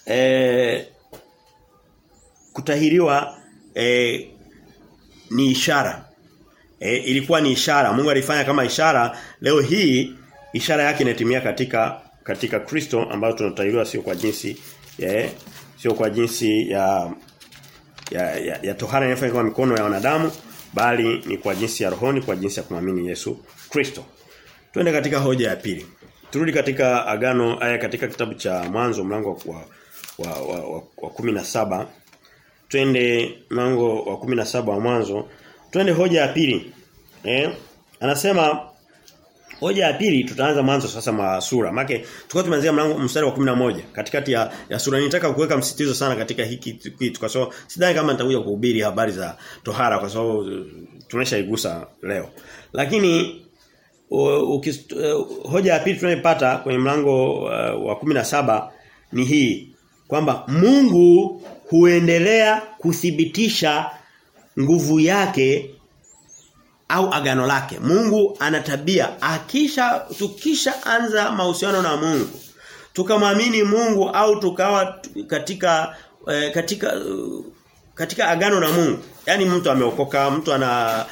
Speaker 1: E, kutahiriwa e, ni ishara. E, ilikuwa ni ishara. Mungu alifanya kama ishara. Leo hii ishara yake inatimia katika katika Kristo ambayo tunatahiriwa sio kwa jinsi ya sio kwa jinsi ya ya, ya, ya tohara inayofanywa kwa mikono ya wanadamu bali ni kwa jinsi ya rohoni kwa jinsi ya kumwamini Yesu Kristo. Twende katika hoja ya pili. Turudi katika agano aya katika kitabu cha mwanzo mlango wa wa, wa, wa, wa kumi na saba twende mlango wa kumi na saba wa mwanzo twende hoja ya pili eh anasema hoja ya pili tutaanza mwanzo sasa mwa sura. Make tulikuwa tumeanzia mlango mstari wa 11 katikati ya, ya sura. Nitaka kuweka msitizo sana katika hiki kitu kwa sababu sidhani kama nitakuja kuhubiri habari za tohara kwa sababu tumeshaigusa leo. Lakini uh, ukis, uh, hoja ya pili tunayopata kwenye mlango uh, wa 17 ni hii kwamba Mungu huendelea kuthibitisha nguvu yake au agano lake. Mungu ana tabia akisha tukisha anza mahusiano na Mungu tukamwamini Mungu au tukawa katika eh, katika katika agano na Mungu. Yaani mtu ameokoka, mtu ana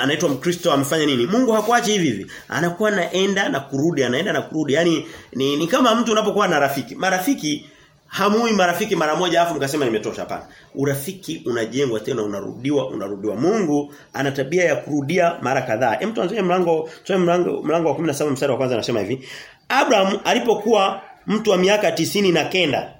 Speaker 1: anaitwa Mkristo amefanya nini? Mungu hakuachi hivi hivi. Anakuwa naenda na kurudi, anaenda na kurudi. Yaani ni, ni kama mtu unapokuwa na rafiki. Marafiki hamui marafiki mara moja afu mkasema nimetosha hapana. Urafiki unajengwa tena unarudiwa unarudiwa. Mungu ana tabia ya kurudia mara kadhaa. Hem tuanzie mlango tusome mlango mlango wa 17 mstari wa kwanza anasema hivi. Abraham alipokuwa mtu wa miaka tisini na kenda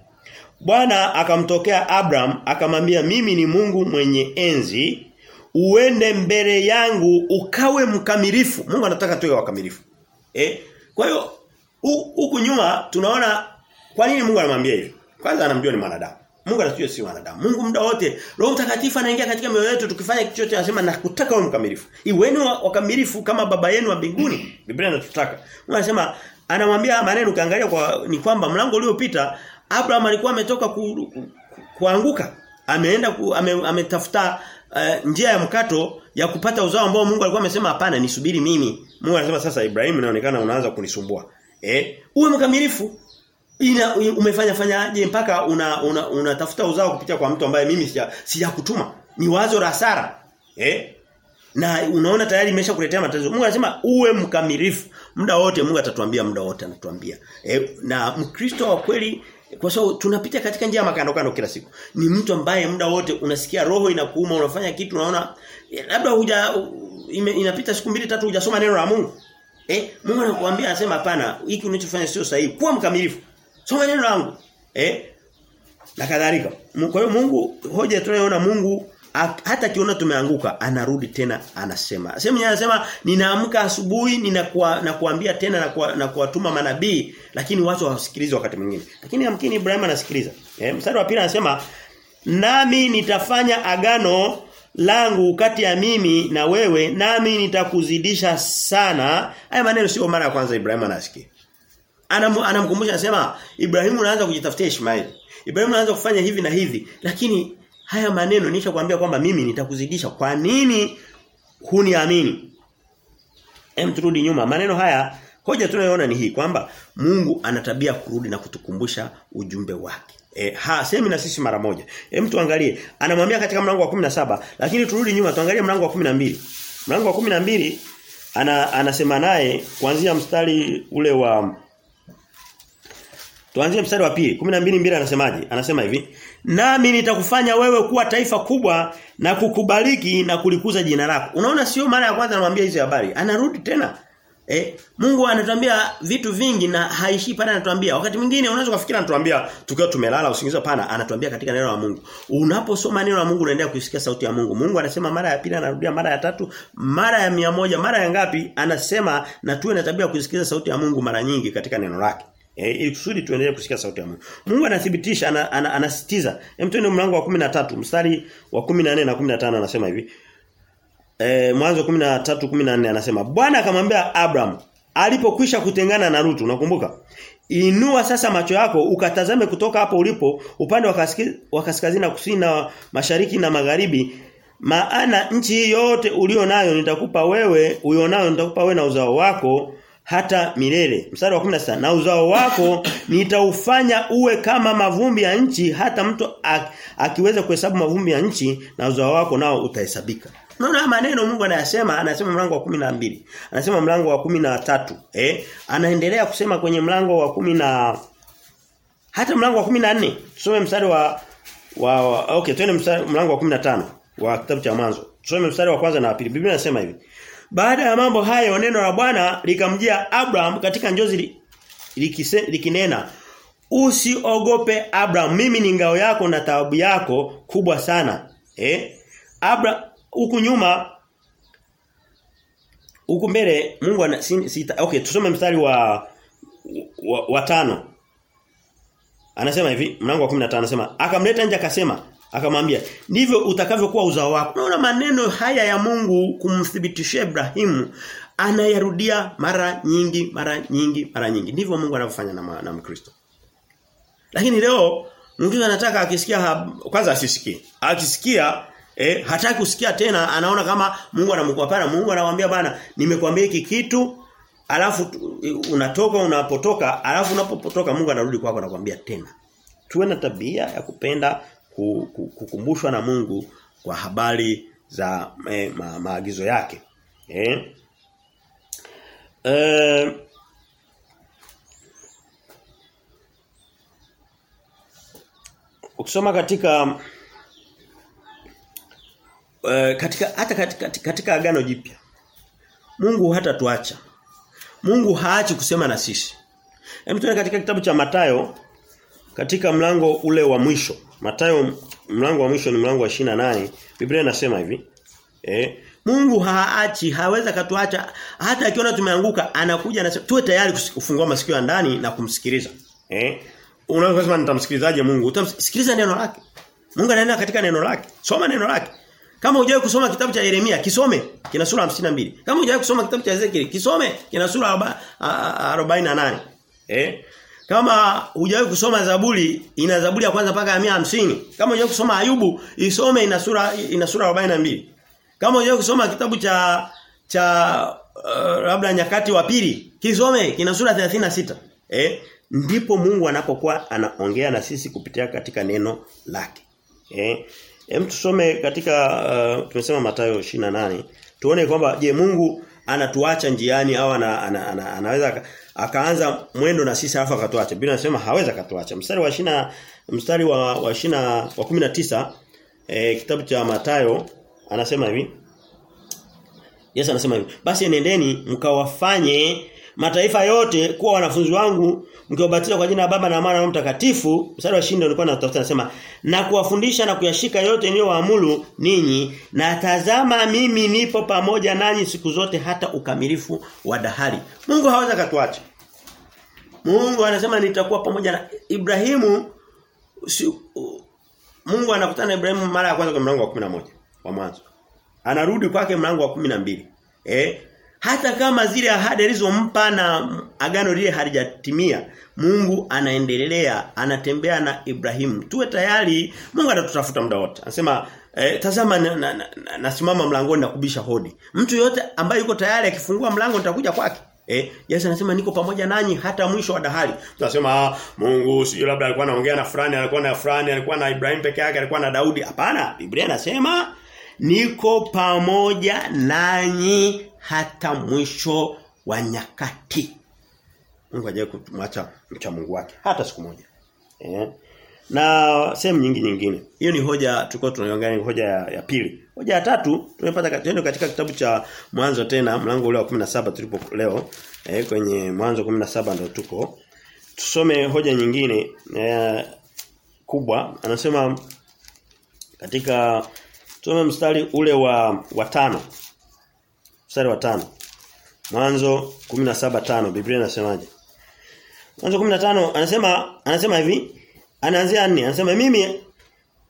Speaker 1: Bwana akamtokea Abraham akamwambia mimi ni Mungu mwenye enzi uende mbele yangu ukawe mkamilifu. Mungu anataka tuwe wakamilifu. Eh? Kwa hiyo huku nyuma tunaona kwa nini Mungu anamwambia hivi? Kwanza anamjua ni mwanadamu. Mungu anatujua si wanadamu. Mungu muda wote Roho Mtakatifu anaingia katika mioyo yetu tukifanya kitu chochote anasema nakutaka wewe mkamilifu. Iweni wakamilifu kama baba yenu wa mbinguni. Biblia inatutaka. Mungu anasema anamwambia maneno ukiangalia kwa ni kwamba mlango uliopita Abraham alikuwa ametoka ku, ku, kuanguka. Ameenda ku, ame, ametafuta uh, njia ya mkato ya kupata uzao ambao Mungu alikuwa amesema hapana nisubiri mimi. Mungu anasema sasa Ibrahim inaonekana unaanza kunisumbua. Eh? Uwe mkamilifu. Ina umefanya fanyaje mpaka una unatafuta una uzao kupitia kwa mtu ambaye mimi sija sijakutuma. Ni wazo la Sara. Eh? Na unaona tayari imeshakuletea matatizo. Mungu anasema uwe mkamilifu. Muda wote Mungu atatuambia muda wote anatuambia. Eh, na Mkristo wa kweli kwa sababu tunapita katika njia makando kando kila siku. Ni mtu ambaye muda wote unasikia roho inakuuma, unafanya kitu unaona labda huja inapita siku mbili tatu hujasoma neno la Mungu. Eh, Mungu anakuambia anasema hapana, hiki unachofanya sio sahihi. Kuwa mkamilifu. Soma neno langu. Eh? Na kadhalika. Kwa hiyo Mungu hoja tunayoona Mungu hata kiona tumeanguka anarudi tena anasema. Sema anasema ninaamka asubuhi ninakuwa na kuambia tena na kuwa, na kuwatuma manabii lakini watu hawasikilizi wakati mwingine. Lakini amkini Ibrahim anasikiliza. Eh, mstari wa pili anasema nami nitafanya agano langu kati ya mimi na wewe nami nitakuzidisha sana. Haya maneno sio mara ya kwanza Ibrahim anasikia. Anam, anamkumbusha anasema Ibrahimu anaanza kujitafutia Ishmaeli. Ibrahimu anaanza kufanya hivi na hivi lakini haya maneno nisha kuambia kwamba mimi nitakuzidisha. Kwa nini huniamini? Hem turudi nyuma. Maneno haya hoja tunayoona ni hii kwamba Mungu ana tabia kurudi na kutukumbusha ujumbe wake. E, ha semi na sisi mara moja. Hem tuangalie. Anamwambia katika mlango wa 17 lakini turudi nyuma tuangalie mlango wa 12. Mlango wa 12 ana anasema naye kuanzia mstari ule wa Tuanzie mstari wa pili. 12 mbili anasemaje? Anasema hivi, "Nami nitakufanya wewe kuwa taifa kubwa na kukubariki na kulikuza jina lako." Unaona sio mara ya kwanza anamwambia hizo habari. Anarudi tena. Eh, Mungu anatuambia vitu vingi na haishi pale anatuambia. Wakati mwingine unaweza kufikiri anatuambia tukiwa tumelala usingizi pana, anatuambia katika neno la Mungu. Unaposoma neno la Mungu unaendelea kusikia sauti ya Mungu. Mungu anasema mara ya pili anarudia mara ya tatu, mara ya mia moja, mara ya ngapi anasema na tuwe na tabia kusikiza sauti ya Mungu mara nyingi katika neno lake. Eh, ili kusudi tuendelee kusikia sauti ya Mungu. Mungu anathibitisha ana, ana, anasitiza. Hem tuende mlango wa 13 mstari wa 14 na 15 anasema hivi. Eh mwanzo 13 14 anasema Bwana akamwambia Abraham alipokwisha kutengana na Rutu unakumbuka? Inua sasa macho yako ukatazame kutoka hapo ulipo upande wa kaskazini na kusini na mashariki na magharibi maana nchi yote ulio nayo nitakupa wewe uionayo nitakupa wewe na uzao wako hata milele. Mstari wa 16 na uzao wako nitaufanya uwe kama mavumbi ya nchi hata mtu akiweza kuhesabu mavumbi ya nchi na uzao wako nao utahesabika. Unaona maneno Mungu anayasema anasema mlango wa 12. Anasema mlango wa 13. Eh? Anaendelea kusema kwenye mlango wa 10 na hata mlango wa 14. Tusome mstari wa wa, wa okay, twende mlango wa 15 wa kitabu cha mwanzo. Tusome mstari wa kwanza na wa pili. Biblia inasema hivi. Baada ya mambo hayo neno la Bwana likamjia Abraham katika njozi likinena Usiogope Abraham mimi ni ngao yako na taabu yako kubwa sana. Eh? Abra huku nyuma huku mbele Mungu ana si, si, okay tusome mstari wa wa, wa tano. Anasema hivi mlango wa 15 anasema akamleta nje akasema akamwambia ndivyo utakavyokuwa uzao wako. Unaona maneno haya ya Mungu kumthibitishia Ibrahimu anayarudia mara nyingi mara nyingi mara nyingi. Ndivyo Mungu anavyofanya na, na Mkristo. Lakini leo mwingine anataka akisikia kwanza asisikie. Akisikia eh, hataki kusikia tena anaona kama Mungu anamkwapana Mungu anamwambia bana nimekuambia hiki kitu alafu unatoka unapotoka alafu unapopotoka Mungu anarudi kwako anakuambia tena. Tuwe na tabia ya kupenda kukumbushwa na Mungu kwa habari za eh, ma, maagizo yake. Eh? Eh, ukisoma katika eh, katika hata katika, katika agano jipya Mungu hata tuacha. Mungu haachi kusema na sisi. Hem katika kitabu cha Matayo katika mlango ule wa mwisho. Matayo mlango wa mwisho ni mlango wa 28. Biblia inasema hivi. Eh, Mungu haachi, haweza katuacha hata akiona tumeanguka anakuja anasema tuwe tayari kufungua masikio ya ndani na kumsikiliza. Eh? Unaweza kusema nitamsikilizaje Mungu? Utamsikiliza neno lake. Mungu anaenda katika neno lake. Soma neno lake. Kama hujawahi kusoma kitabu cha Yeremia, kisome. Kina sura 52. Kama hujawahi kusoma kitabu cha Ezekiel, kisome. Kina sura 48. Eh? Kama hujawahi kusoma Zaburi, ina Zaburi ya kwanza mpaka ya 150. Kama hujawahi kusoma Ayubu, isome ina sura ina sura 42. Kama hujawahi kusoma kitabu cha cha uh, labda nyakati wa pili, kisome kina sura 36. Eh? Ndipo Mungu anapokuwa anaongea na sisi kupitia katika neno lake. Eh? Hem tusome katika uh, tumesema Mathayo 28. Tuone kwamba je Mungu anatuacha njiani au ana, ana, ana, anaweza akaanza mwendo na sisi alafu akatuacha. Biblia inasema haweza akatuacha. Mstari wa shina, mstari wa wa shina, wa 19 eh, kitabu cha Matayo anasema hivi. Yesu anasema hivi. Basi nendeni mkawafanye mataifa yote kuwa wanafunzi wangu mkiwabatiza kwa jina la Baba na Mwana na Mtakatifu mstari wa 20 ulikuwa natafuta nasema na kuwafundisha na kuyashika yote niliyowaamuru ninyi na tazama mimi nipo pamoja nanyi siku zote hata ukamilifu wa dahari. Mungu hawezi katuacha Mungu anasema nitakuwa pamoja na Ibrahimu si, uh, Mungu anakutana na Ibrahimu mara ya kwanza kwa mlango wa 11 wa mwanzo. Anarudi kwake mlango wa 12 eh hata kama zile ahadi alizompa na agano lile halijatimia Mungu anaendelea anatembea na Ibrahimu tuwe tayari Mungu atatutafuta muda wote anasema eh, tazama nasimama na, na, na, na mlangoni na kubisha hodi mtu yote ambaye yuko tayari akifungua mlango nitakuja kwake Eh, Yesu anasema niko pamoja nanyi hata mwisho wa dahari. Tunasema ah, Mungu sio labda alikuwa anaongea na fulani, alikuwa na fulani, alikuwa na Ibrahim peke yake, alikuwa na Daudi. Hapana, Biblia inasema niko pamoja nanyi hata mwisho wa nyakati. Mungu hajawahi kumwacha mcha Mungu wake hata siku moja. Eh? Na sehemu nyingi nyingine. Hiyo ni hoja tulikuwa tunaongea hoja ya, ya pili. Hoja ya tatu tumepata katika, katika kitabu cha Mwanzo tena mlango ule wa 17 tulipo leo eh, kwenye Mwanzo 17 ndio tuko. Tusome hoja nyingine eh, kubwa anasema katika tusome mstari ule wa wa tano mstari wa tano. Mwanzo 17:5 Biblia inasemaje? Mwanzo 15 anasema anasema hivi anaanzia nne anasema mimi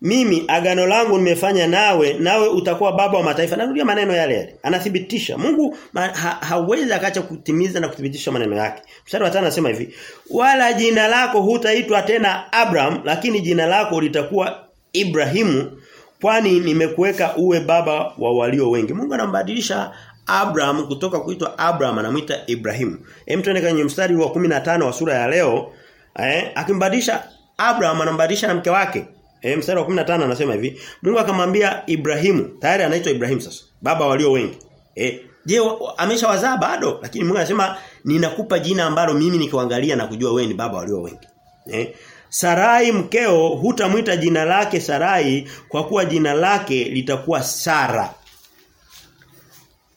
Speaker 1: mimi agano langu nimefanya nawe nawe utakuwa baba wa mataifa. Narudia maneno yale yale. Anathibitisha. Mungu ha, hawezi akacha kutimiza na kuthibitisha maneno yake. Mstari wa 5 anasema hivi wala jina lako hutaitwa tena Abraham lakini jina lako litakuwa Ibrahimu kwani nimekuweka uwe baba wa walio wengi. Mungu anambadilisha Abraham kutoka kuitwa Abraham anamuita Ibrahim. Hem tuende kwenye mstari wa 15 wa sura ya leo, eh akimbadilisha Abraham anambadilisha na mke wake. Eh mstari wa 15 anasema hivi, Mungu akamwambia Ibrahimu, tayari anaitwa Ibrahim sasa, baba walio wengi. Eh je ameshawazaa bado? Lakini Mungu anasema ninakupa jina ambalo mimi nikiangalia na kujua wewe ni baba walio wengi. Eh Sarai mkeo hutamwita jina lake Sarai kwa kuwa jina lake litakuwa Sara.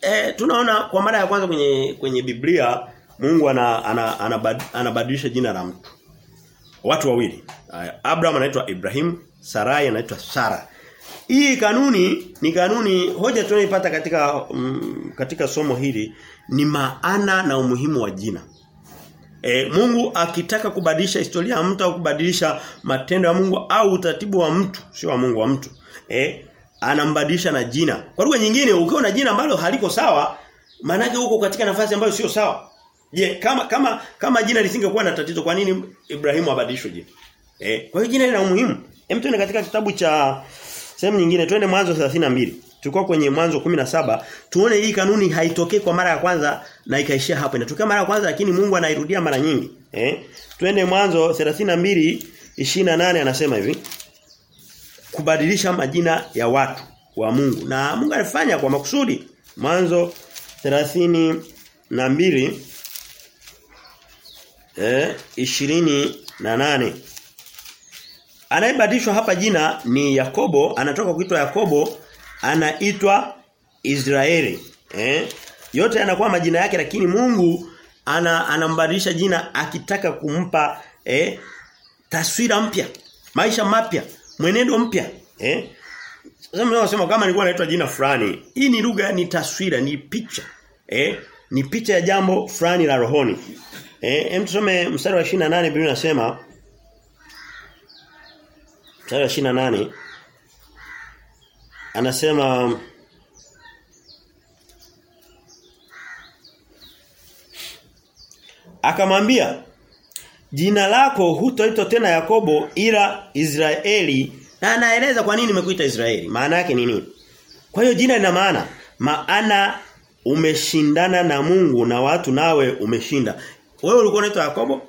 Speaker 1: E, tunaona kwa mara ya kwanza kwenye kwenye Biblia Mungu ana, ana, ana, anabadilisha jina la mtu. Watu wawili. Abraham anaitwa Ibrahim, Sarai anaitwa Sara. Hii kanuni ni kanuni hoja tunayoipata katika mm, katika somo hili ni maana na umuhimu wa jina. E, Mungu akitaka kubadilisha historia ya mtu au kubadilisha matendo ya Mungu au utaratibu wa mtu, sio wa Mungu wa mtu. Eh, anambadilisha na jina. Kwa lugha nyingine ukiwa na jina ambalo haliko sawa, maana yake uko katika nafasi ambayo sio sawa. Je, kama kama kama jina lisingekuwa na tatizo kwa nini Ibrahimu abadilishwe jina? Eh, kwa hiyo jina lina umuhimu. Hem tuende katika kitabu cha sehemu nyingine twende mwanzo 32. Tulikuwa kwenye mwanzo 17, tuone hii kanuni haitokei kwa mara ya kwanza na ikaishia hapo. Inatokea mara ya kwanza lakini Mungu anairudia mara nyingi. Eh? Twende mwanzo 32 28 anasema hivi kubadilisha majina ya watu wa Mungu. Na Mungu alifanya kwa makusudi. Mwanzo 32 eh 28 anayebadilishwa hapa jina ni Yakobo, anatoka kuitwa Yakobo, anaitwa Israeli. Eh? Yote yanakuwa majina yake lakini Mungu ana anambadilisha jina akitaka kumpa eh, taswira mpya, maisha mapya, mwenendo mpya. Eh? Sasa mnasema kama nilikuwa naitwa jina fulani. Hii ni lugha ni taswira, ni picha. Eh? Ni picha ya jambo fulani la rohoni. Eh, hem tusome mstari wa 28 Biblia inasema mstari wa 28 anasema akamwambia jina lako hutoitwa tena Yakobo ila Israeli. Na anaeleza kwa nini nimekuita Israeli. Maana yake ni nini? Kwa hiyo jina lina maana maana umeshindana na Mungu na watu nawe umeshinda. Wewe ulikuwa unaitwa Yakobo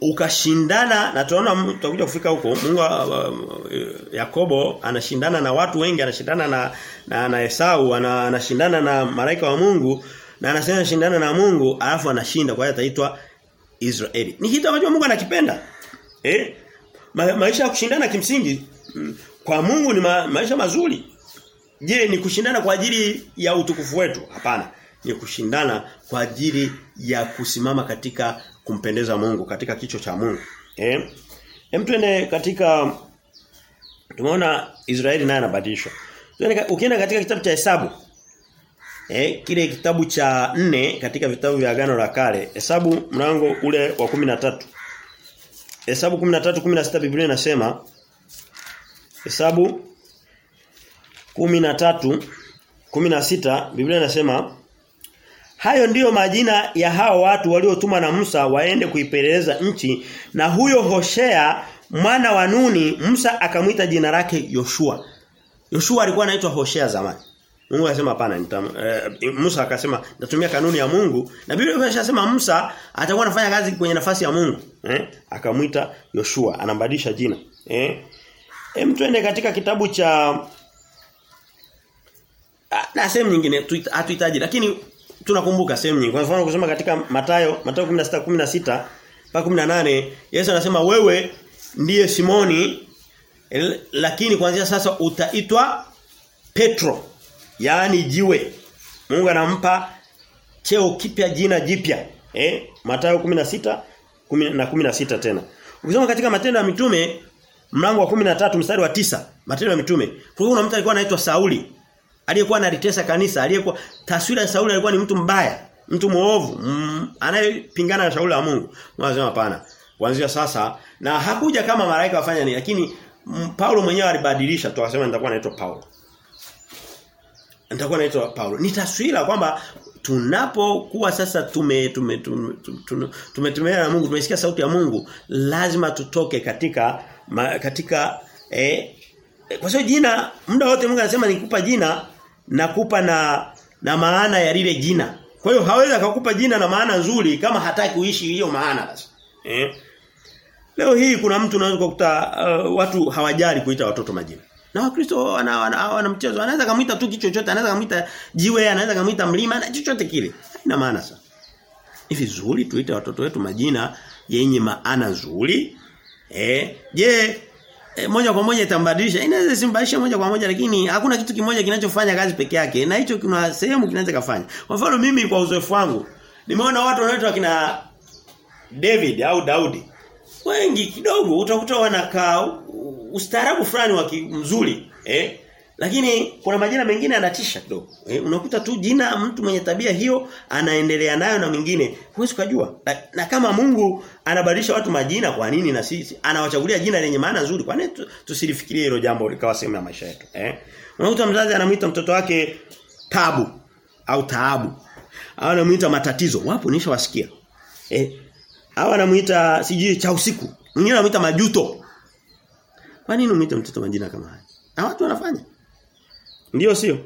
Speaker 1: ukashindana na tunaona tutakuja kufika huko Mungu uh, Yakobo anashindana na watu wengi anashindana na na, na Esau ana, anashindana na malaika wa Mungu na anasema anashindana na Mungu alafu anashinda. Kwa hiyo ataitwa Israeli. Ni kitu ambacho Mungu anakipenda. Eh? Ma, maisha ya kushindana kimsingi kwa Mungu ni ma, maisha mazuri. Je, ni kushindana kwa ajili ya utukufu wetu? Hapana. Ni kushindana kwa ajili ya kusimama katika kumpendeza Mungu, katika kicho cha Mungu. Eh? Hem tuende katika tumeona Israeli naye anabadilishwa. Ukienda katika kitabu cha Hesabu Eh, kile kitabu cha nne katika vitabu vya Agano la Kale, Hesabu mlango ule wa 13. Hesabu 13 16 Biblia inasema Hesabu 13 16 Biblia inasema Hayo ndiyo majina ya hao watu waliotumwa na Musa waende kuipeleleza nchi na huyo Hoshea mwana wa Nuni Musa akamwita jina lake Yoshua. Yoshua alikuwa anaitwa Hoshea zamani. Mungu akasema hapana e, Musa akasema natumia kanuni ya Mungu. Na Biblia inasema Musa atakuwa anafanya kazi kwenye nafasi ya Mungu. Eh akamwita Yoshua anambadilisha jina. Eh hem twende katika kitabu cha na sehemu nyingine hatuhitaji lakini tunakumbuka sehemu nyingine kwa mfano kusema katika Matayo Matayo 16 16 mpaka 18 Yesu anasema wewe ndiye Simoni lakini kuanzia sasa utaitwa Petro yaani jiwe. Mungu anampa cheo kipya jina jipya. Eh? Mathayo 16 na 16 tena. Ukisoma katika Matendo ya Mitume mlango wa 13 mstari wa tisa Matendo ya Mitume, kuna mtu alikuwa anaitwa Sauli. Aliyekuwa analitesa kanisa, aliyekuwa taswira ya Sauli alikuwa ni mtu mbaya, mtu muovu, mm, anayepingana na shauri la Mungu. Mwanzo hapana. Kuanzia sasa na hakuja kama malaika wafanya nini, lakini mm, Paulo mwenyewe alibadilisha tu akasema nitakuwa naitwa Paulo nitakuwa naitwa Paulo. Ni taswira kwamba tunapokuwa sasa tume tume tume tume, tume na Mungu, tumesikia sauti ya Mungu, lazima tutoke katika ma, katika eh, kwa sababu jina muda wote Mungu anasema nikupa jina nakupa na na maana ya lile jina. Kwa hiyo hawezi akakupa jina na maana nzuri kama hataki kuishi hiyo maana basi. Eh? Leo hii kuna mtu unaweza kukuta uh, watu hawajali kuita watoto majina. Na Wakristo wana, wana, wana mchezo. Anaweza kumuita tu kitu chochote, anaweza kumuita jiwe, anaweza kumuita mlima na chochote kile. Haina maana sana. Ni vizuri tuite watoto wetu majina yenye maana nzuri. Eh, je, e, moja kwa moja itambadilisha. Inaweza simbadilisha moja kwa moja lakini hakuna kitu kimoja kinachofanya kazi peke yake. Na hicho kuna sehemu kinaweza kufanya. Kwa mfano mimi kwa uzoefu wangu nimeona watu wanaitwa kina David au Daudi. Wengi kidogo utakuta wanakaa ustaarabu fulani wa mzuri eh lakini kuna majina mengine anatisha kidogo. Eh, unakuta tu jina mtu mwenye tabia hiyo anaendelea nayo na mwingine. Huwezi kujua. Na, na kama Mungu anabadilisha watu majina kwa nini na sisi anawachagulia jina lenye maana nzuri? Kwa nini tusilifikirie hilo jambo likawa sehemu ya maisha yetu? Eh? Unakuta mzazi anamuita mtoto wake tabu au taabu. Au anamuita matatizo. Wapo nishawasikia. Eh? Au anamuita sijui cha usiku. Mwingine anamuita majuto. Kwa nini umuite mtoto majina kama haya? Na watu wanafanya. Ndio sio?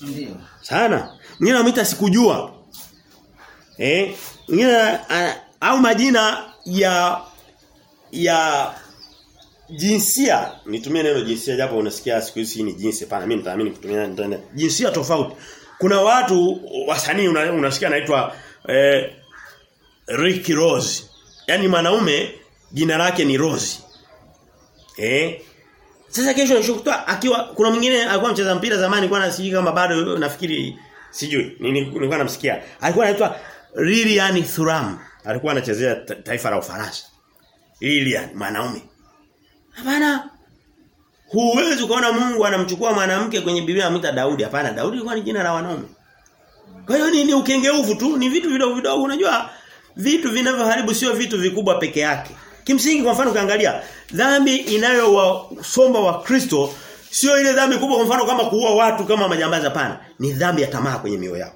Speaker 2: Ndio.
Speaker 1: Sana. Mwingine anamuita sikujua. Eh? Mwingine au majina ya ya jinsia, nitumie neno jinsia japo unasikia siku hizi ni jinsi pana mimi nitaamini kutumia. Jinsia tofauti. Kuna watu wasanii unasikia anaitwa eh, Ricky Rose. Yaani mwanaume jina lake ni Rose. Eh? Sasa kesho nishukuta akiwa kuna mwingine alikuwa mcheza mpira zamani kwa nasiji kama bado nafikiri sijui nilikuwa namsikia. Alikuwa anaitwa Lilian Thuram. Alikuwa anachezea taifa la Ufaransa. Lilian mwanaume. Hapana. Huwezi kuona Mungu anamchukua mwanamke kwenye Biblia anamuita Daudi. Hapana, Daudi ilikuwa ni jina la wanaume. Kwa hiyo ni, ni ukengeufu tu, ni vitu vidogo vidogo. Unajua vitu vinavyoharibu sio vitu vikubwa peke yake. Kimsingi kwa mfano ukiangalia dhambi inayowasomba wa Kristo sio ile dhambi kubwa kwa mfano kama kuua watu kama majambazi hapana. Ni dhambi ya tamaa kwenye mioyo yao.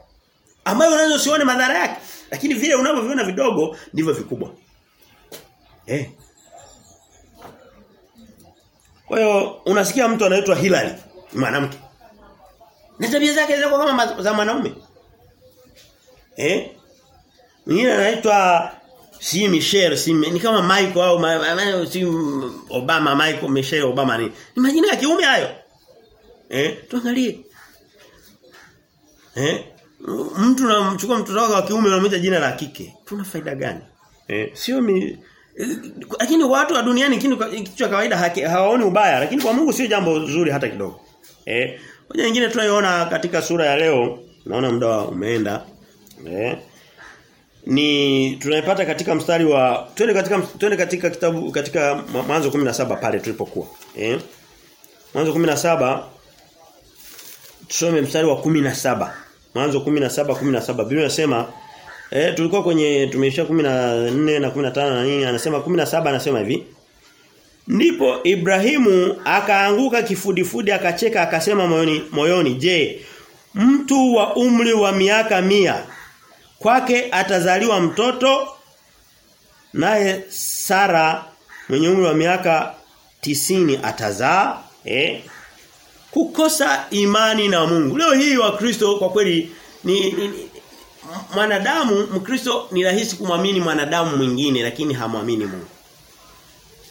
Speaker 1: Ambayo unaweza usione madhara yake, lakini vile unavyoviona vidogo ndivyo vikubwa. Eh. Kwa hiyo unasikia mtu anaitwa Hillary, mwanamke. Na tabia zake zilikuwa kama za mwanaume. Eh? Mwingine anaitwa si Michelle, si ni kama Michael au ma, si Obama, Michael, Michelle Obama ni. Ni majina ya kiume hayo. Eh? Tuangalie. Eh? Mtu unamchukua mtoto wako wa kiume unamwita jina la kike. Tuna faida gani? Eh? Sio mi lakini watu wa duniani kitu cha kawaida hawaoni ubaya lakini kwa Mungu sio jambo zuri hata kidogo. Eh? Moja nyingine tunaiona katika sura ya leo naona muda umeenda. Eh? Ni tunaipata katika mstari wa twende katika twende katika kitabu katika mwanzo 17 pale tulipokuwa. Eh? Mwanzo 17 tusome mstari wa 17. Mwanzo 17 17 Biblia inasema Eh tulikuwa kwenye tumeisha 14 na 15 na nini anasema 17 anasema hivi. Ndipo Ibrahimu akaanguka kifudifudi akacheka akasema moyoni moyoni je mtu wa umri wa miaka mia kwake atazaliwa mtoto naye Sara mwenye umri wa miaka tisini atazaa eh kukosa imani na Mungu leo hii wa Kristo kwa kweli ni, ni, ni mwanadamu mkristo ni rahisi kumwamini mwanadamu mwingine lakini hamwamini Mungu.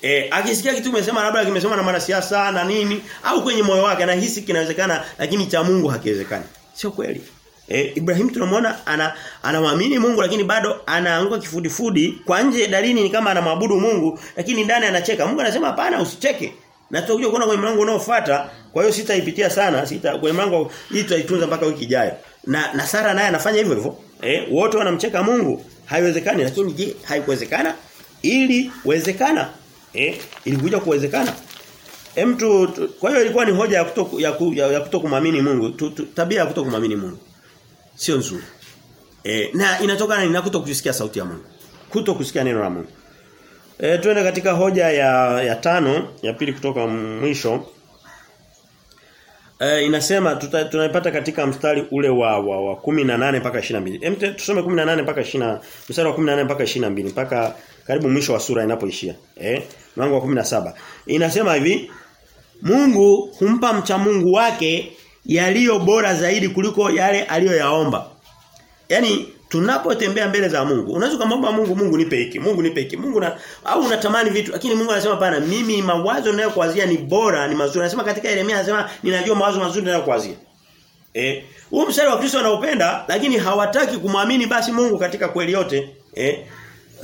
Speaker 1: Eh akisikia kitu kimesema labda kimesema na mwanasiasa na nini au kwenye moyo wake anahisi kinawezekana lakini cha Mungu hakiwezekani. Sio kweli. Eh Ibrahim tunamwona ana anamwamini Mungu lakini bado anaanguka kifudifudi kwa nje dalili ni kama anamwabudu Mungu lakini ndani anacheka. Mungu anasema hapana usicheke. Na tutakuja kuona kwenye mlango unaofuata kwa hiyo sitaipitia sana sita kwenye mlango hii tutaitunza mpaka wiki ijayo. Na na Sara naye anafanya hivyo hivyo. Eh wote wanamcheka Mungu. Haiwezekani lakini je haikuwezekana? Ili wezekana. Eh ilikuja kuwezekana. Hem tu, kwa hiyo ilikuwa ni hoja ya kuto ya, ya, ya kuto kumamini Mungu. Tu, tu, tabia ya kuto kumamini Mungu. Sio nzuri. E, na inatokana na kuto kusikia sauti ya Mungu. Kuto kusikia neno la Mungu. E, tuende katika hoja ya ya tano ya pili kutoka mwisho. E, inasema tuta, tunaipata katika mstari ule wa wa, wa 18 mpaka 22. Hem tusome 18 mpaka 20 mstari wa 18 mpaka 22 mpaka karibu mwisho wa sura inapoishia. Eh mlango wa 17. Inasema hivi Mungu humpa mcha Mungu wake yaliyo bora zaidi kuliko yale aliyoyaomba. Yaani tunapotembea mbele za Mungu unaweza kumwomba Mungu Mungu nipe hiki Mungu nipe hiki Mungu na au unatamani vitu lakini Mungu anasema pana mimi mawazo ninayokuazia ni bora ni mazuri. Anasema katika Yeremia anasema ninajua mawazo mazuri ninayokuazia eh huu mstari wa Kristo anaupenda lakini hawataki kumwamini basi Mungu katika kweli yote. Eh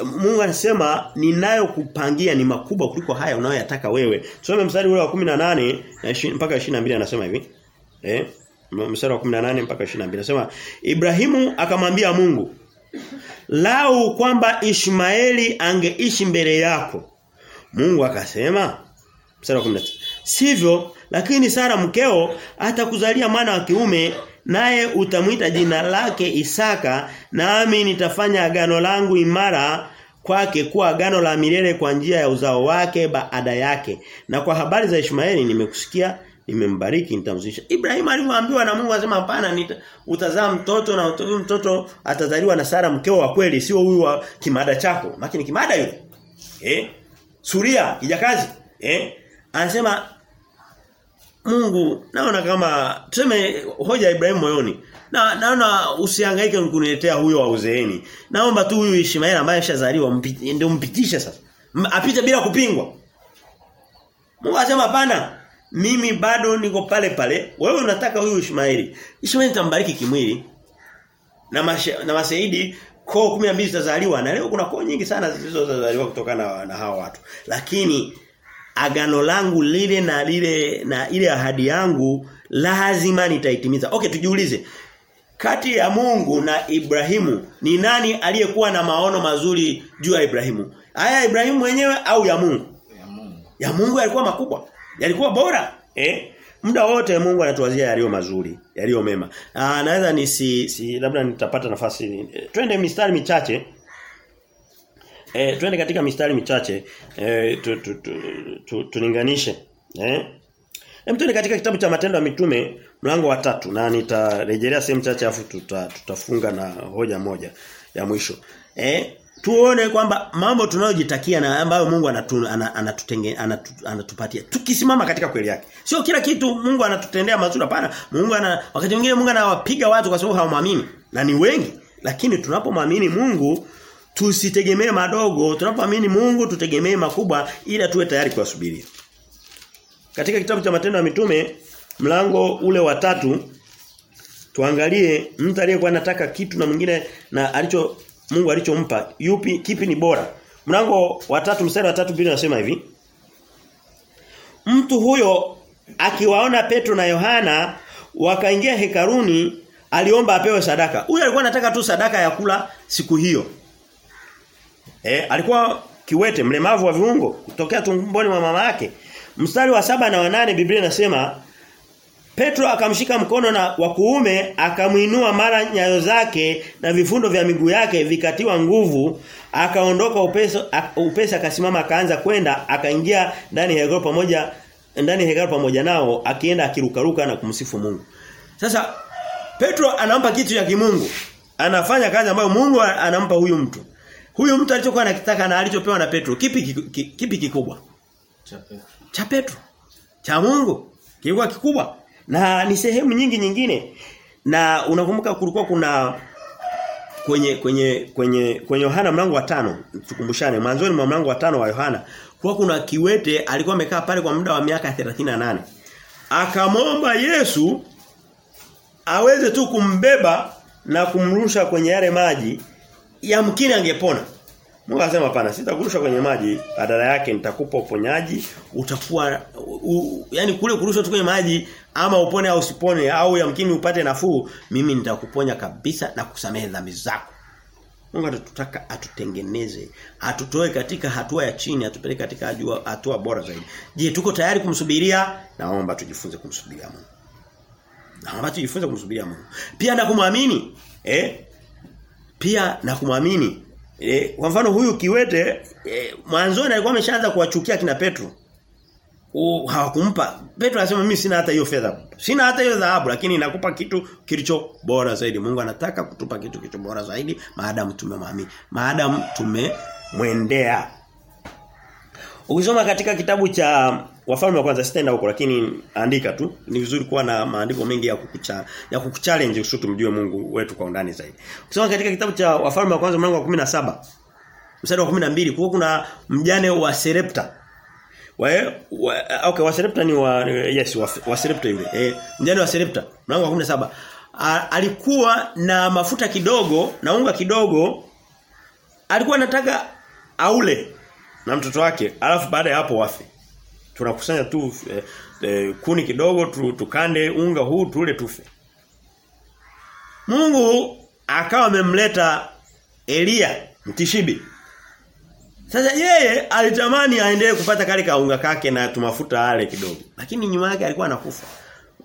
Speaker 1: Mungu anasema ninayokupangia ni makubwa kuliko haya unayoyataka wewe. Tusome mstari ule wa 18 na mpaka 22 anasema hivi eh? Wa 18 mpaka 22 nasema Ibrahimu akamwambia Mungu lau kwamba Ishmaeli angeishi mbele yako. Mungu akasema wa 19 sivyo lakini Sara mkeo atakuzalia mwana wa kiume naye utamwita jina lake Isaka nami nitafanya agano langu imara kwake kuwa agano la milele kwa njia ya uzao wake baada yake. Na kwa habari za Ishmaeli nimekusikia nimembariki nitamzisha. Ibrahim alivyoambiwa na Mungu asema hapana utazaa mtoto na huyu mtoto atazaliwa na Sara mkeo wa kweli sio huyu wa kimada chako. Makini kimada yule. Eh? Suria kijakazi. Eh? Anasema Mungu naona kama tuseme hoja ya Ibrahim moyoni. Na naona usihangaike kuniletea huyo wa uzeeni. Naomba tu huyu Ishmaeli ambaye ashazaliwa ndio mpitishe sasa. Apite bila kupingwa. Mungu anasema hapana mimi bado niko pale pale wewe unataka huyu Ishmaeli Ishmaeli tambariki kimwili na masha, na masaidi koo 12 zitazaliwa na leo kuna koo nyingi sana zilizozaliwa kutokana na, na hawa watu lakini agano langu lile na lile na ile ahadi yangu lazima nitaitimiza. Okay tujiulize. Kati ya Mungu na Ibrahimu ni nani aliyekuwa na maono mazuri juu ya Ibrahimu? Haya Ibrahimu mwenyewe au ya Mungu?
Speaker 2: Ya Mungu.
Speaker 1: Ya Mungu alikuwa makubwa. Yalikuwa bora. Eh? Muda wote Mungu anatuwazia yaliyo mazuri, yaliyo mema. Ah naweza nisi si, labda nitapata nafasi. Eh, twende mistari michache. Eh twende katika mistari michache eh tu, tu, tu, tu, tulinganishe. Eh? Hem twende katika kitabu cha Matendo ya Mitume mlango wa tatu na nitarejelea sehemu chache afu tuta, tutafunga na hoja moja ya mwisho. Eh tuone kwamba mambo tunayojitakia na ambayo Mungu anatu, anatutenge anatu, anatupatia. Tukisimama katika kweli yake. Sio kila kitu Mungu anatutendea mazuri hapana. Mungu ana wakati mwingine Mungu anawapiga watu kwa sababu hawamwamini. Na ni wengi. Lakini tunapomwamini Mungu tusitegemee madogo. Tunapomwamini Mungu tutegemee makubwa ili tuwe tayari kuwasubiria katika kitabu cha matendo ya mitume mlango ule wa tatu tuangalie mtu aliyekuwa anataka kitu na mwingine na alicho Mungu alichompa yupi kipi ni bora. Mlango wa tatu mstari wa tatu Biblia inasema hivi. Mtu huyo akiwaona Petro na Yohana wakaingia hekaruni aliomba apewe sadaka. Huyo alikuwa anataka tu sadaka ya kula siku hiyo. Eh, alikuwa kiwete mlemavu wa viungo kutokea tumboni mwa mama yake. Mstari wa saba na wa nane Biblia inasema Petro akamshika mkono na wa kuume akamuinua mara nyayo zake na vifundo vya miguu yake vikatiwa nguvu akaondoka upeso upesa akasimama akaanza kwenda akaingia ndani ya hekalu pamoja ndani ya hekalu pamoja nao akienda akirukaruka na kumsifu Mungu. Sasa Petro anampa kitu cha kimungu. Anafanya kazi ambayo Mungu anampa huyu mtu. Huyu mtu alichokuwa anakitaka na alichopewa na Petro kipi kipi kikubwa?
Speaker 2: Cha Petro.
Speaker 1: Cha Petro. Cha Mungu. Kilikuwa kikubwa na ni sehemu nyingi nyingine. Na unakumbuka kulikuwa kuna kwenye kwenye kwenye kwenye Yohana mlango wa tano tukumbushane mwanzoni mwa mlango wa tano wa Yohana kwa kuna kiwete alikuwa amekaa pale kwa muda wa miaka 38 akamwomba Yesu aweze tu kumbeba na kumrusha kwenye yale maji yamkini angepona Mungu akasema hapana sitakurusha kwenye maji badala yake nitakupa uponyaji. Utakuwa u, yani kule kurusha tu kwenye maji ama upone au usipone au yamkini upate nafuu mimi nitakuponya kabisa na kusamehe dhambi zako. Mungu atatutaka atutengeneze atutoe katika hatua ya chini atupeleke katika hatua, hatua bora zaidi. Je tuko tayari kumsubiria? Naomba tujifunze kumsubiria Mungu. Naomba tujifunze kumsubiria Mungu. Pia na kumwamini eh? Pia na kumwamini E, kwa mfano huyu kiwete e, mwanzoni alikuwa ameshaanza kuwachukia kina Petro. Hawakumpa. Petro anasema mimi sina hata hiyo fedha. Sina hata hiyo dhahabu lakini nakupa kitu kilicho bora zaidi. Mungu anataka kutupa kitu kilicho bora zaidi maadamu tumemwamini. Maadamu tumemwendea. Ukisoma katika kitabu cha Wafalme wa kwanza sitaenda huko lakini andika tu. Ni vizuri kuwa na maandiko mengi ya kukucha ya kukuchallenge usitu mjue Mungu wetu kwa undani zaidi. Ukisoma katika kitabu cha Wafalme wa kwanza mlango wa 17 mstari wa 12 kwa kuna mjane wa Serepta. Wa, wa okay wa Serepta ni wa yes wa, wa Serepta yule. Eh mjane wa Serepta mlango wa 17 A, alikuwa na mafuta kidogo na unga kidogo alikuwa anataka aule na mtoto wake alafu baada ya hapo wafe tunakusanya tu eh, eh, kuni kidogo tu, tukande unga huu tule tufe. Mungu akawa amemleta Elia mtishibi. Sasa yeye alitamani aendelee kupata kale kaunga kake na tumafuta ale kidogo. Lakini nyuma yake alikuwa anakufa.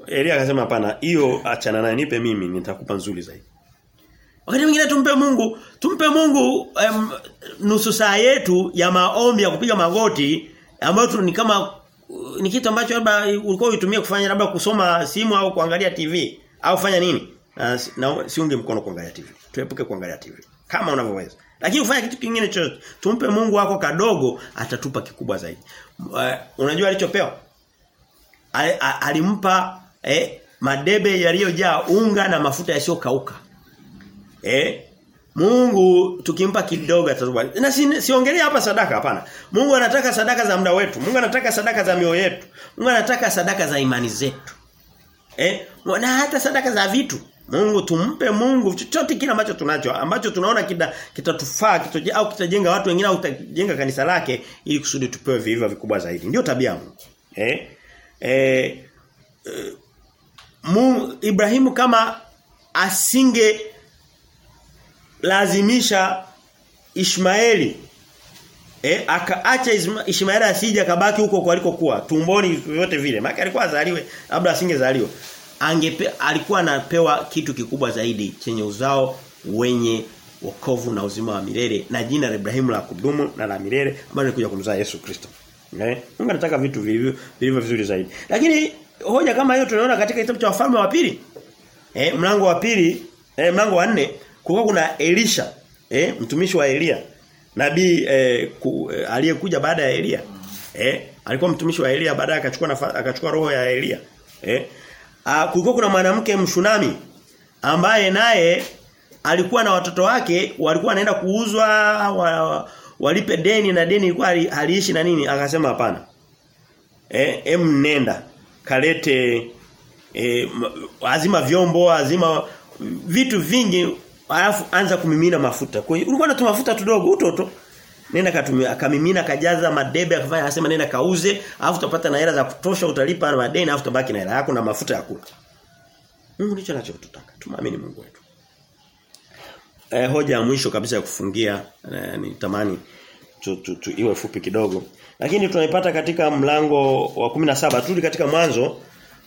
Speaker 1: Elia akasema hapana, hiyo achana naye nipe mimi nitakupa nzuri zaidi. Wakati mwingine tumpe Mungu, tumpe Mungu em, nusu saa yetu ya maombi ya kupiga magoti ambayo ni kama ni kitu ambacho labda ulikuwa uitumia kufanya labda kusoma simu au kuangalia TV au fanya nini? Na, na siunge mkono kuangalia TV. Tuepuke kuangalia TV kama unavyoweza. Lakini ufanye kitu kingine chochote. Tumpe Mungu wako kadogo atatupa kikubwa zaidi. Uh, unajua alichopewa? Al, Alimpa eh, madebe yaliyojaa unga na mafuta yasiyokauka. Eh? Mungu tukimpa kidogo atakubali. Na si, siongelea hapa sadaka hapana. Mungu anataka sadaka za muda wetu. Mungu anataka sadaka za mioyo yetu. Mungu anataka sadaka za imani zetu. Eh? Na hata sadaka za vitu. Mungu tumpe Mungu chochote kile ambacho tunacho ambacho tunaona kitatufaa kita kita au kitajenga watu wengine au kitajenga kanisa lake ili kusudi tupewe viva vikubwa zaidi. Ndio tabia ya Mungu. Eh? Eh, eh Mungu Ibrahimu kama asinge lazimisha Ishmaeli eh akaacha Ishmaeli asije akabaki huko kwa alikokuwa tumboni vyote vile maana alikuwa azaliwe labda asingezaliwa angepe alikuwa anapewa kitu kikubwa zaidi chenye uzao wenye wokovu na uzima wa milele na jina la Ibrahimu la kudumu na la milele ambalo likuja kumzaa Yesu Kristo. Eh? Mungu anataka vitu vilivyo vilivyo vizuri zaidi. Lakini hoja kama hiyo tunaona katika kitabu cha wafalme wa pili. Eh, mlango wa pili, eh, mlango wa nne kulikuwa kuna Elisha, eh, mtumishi wa Elia. Nabii eh, eh, aliyekuja baada ya Elia. Eh, alikuwa mtumishi wa Elia baadaye akachukua akachukua roho ya Elia. Eh? Ah, kulikuwa kuna mwanamke mshunami ambaye naye alikuwa na watoto wake walikuwa anaenda kuuzwa wa, walipe deni na deni ilikuwa haliishi na nini akasema hapana. Eh, em nenda kalete eh, azima vyombo, azima vitu vingi alafu anza kumimina mafuta. Kwa hiyo ulikuwa unatuma mafuta tudogo utoto. Nenda katumia akamimina akajaza madebe akafanya anasema nenda kauze alafu utapata na hela za kutosha utalipa na madeni alafu utabaki na hela yako na mafuta ya kula. Mungu ndicho anachotutaka. Tumamini Mungu wetu. Eh, hoja ya mwisho kabisa ya kufungia eh, nitamani tu, tu, tu, iwe fupi kidogo. Lakini tunaipata katika mlango wa 17 turudi katika mwanzo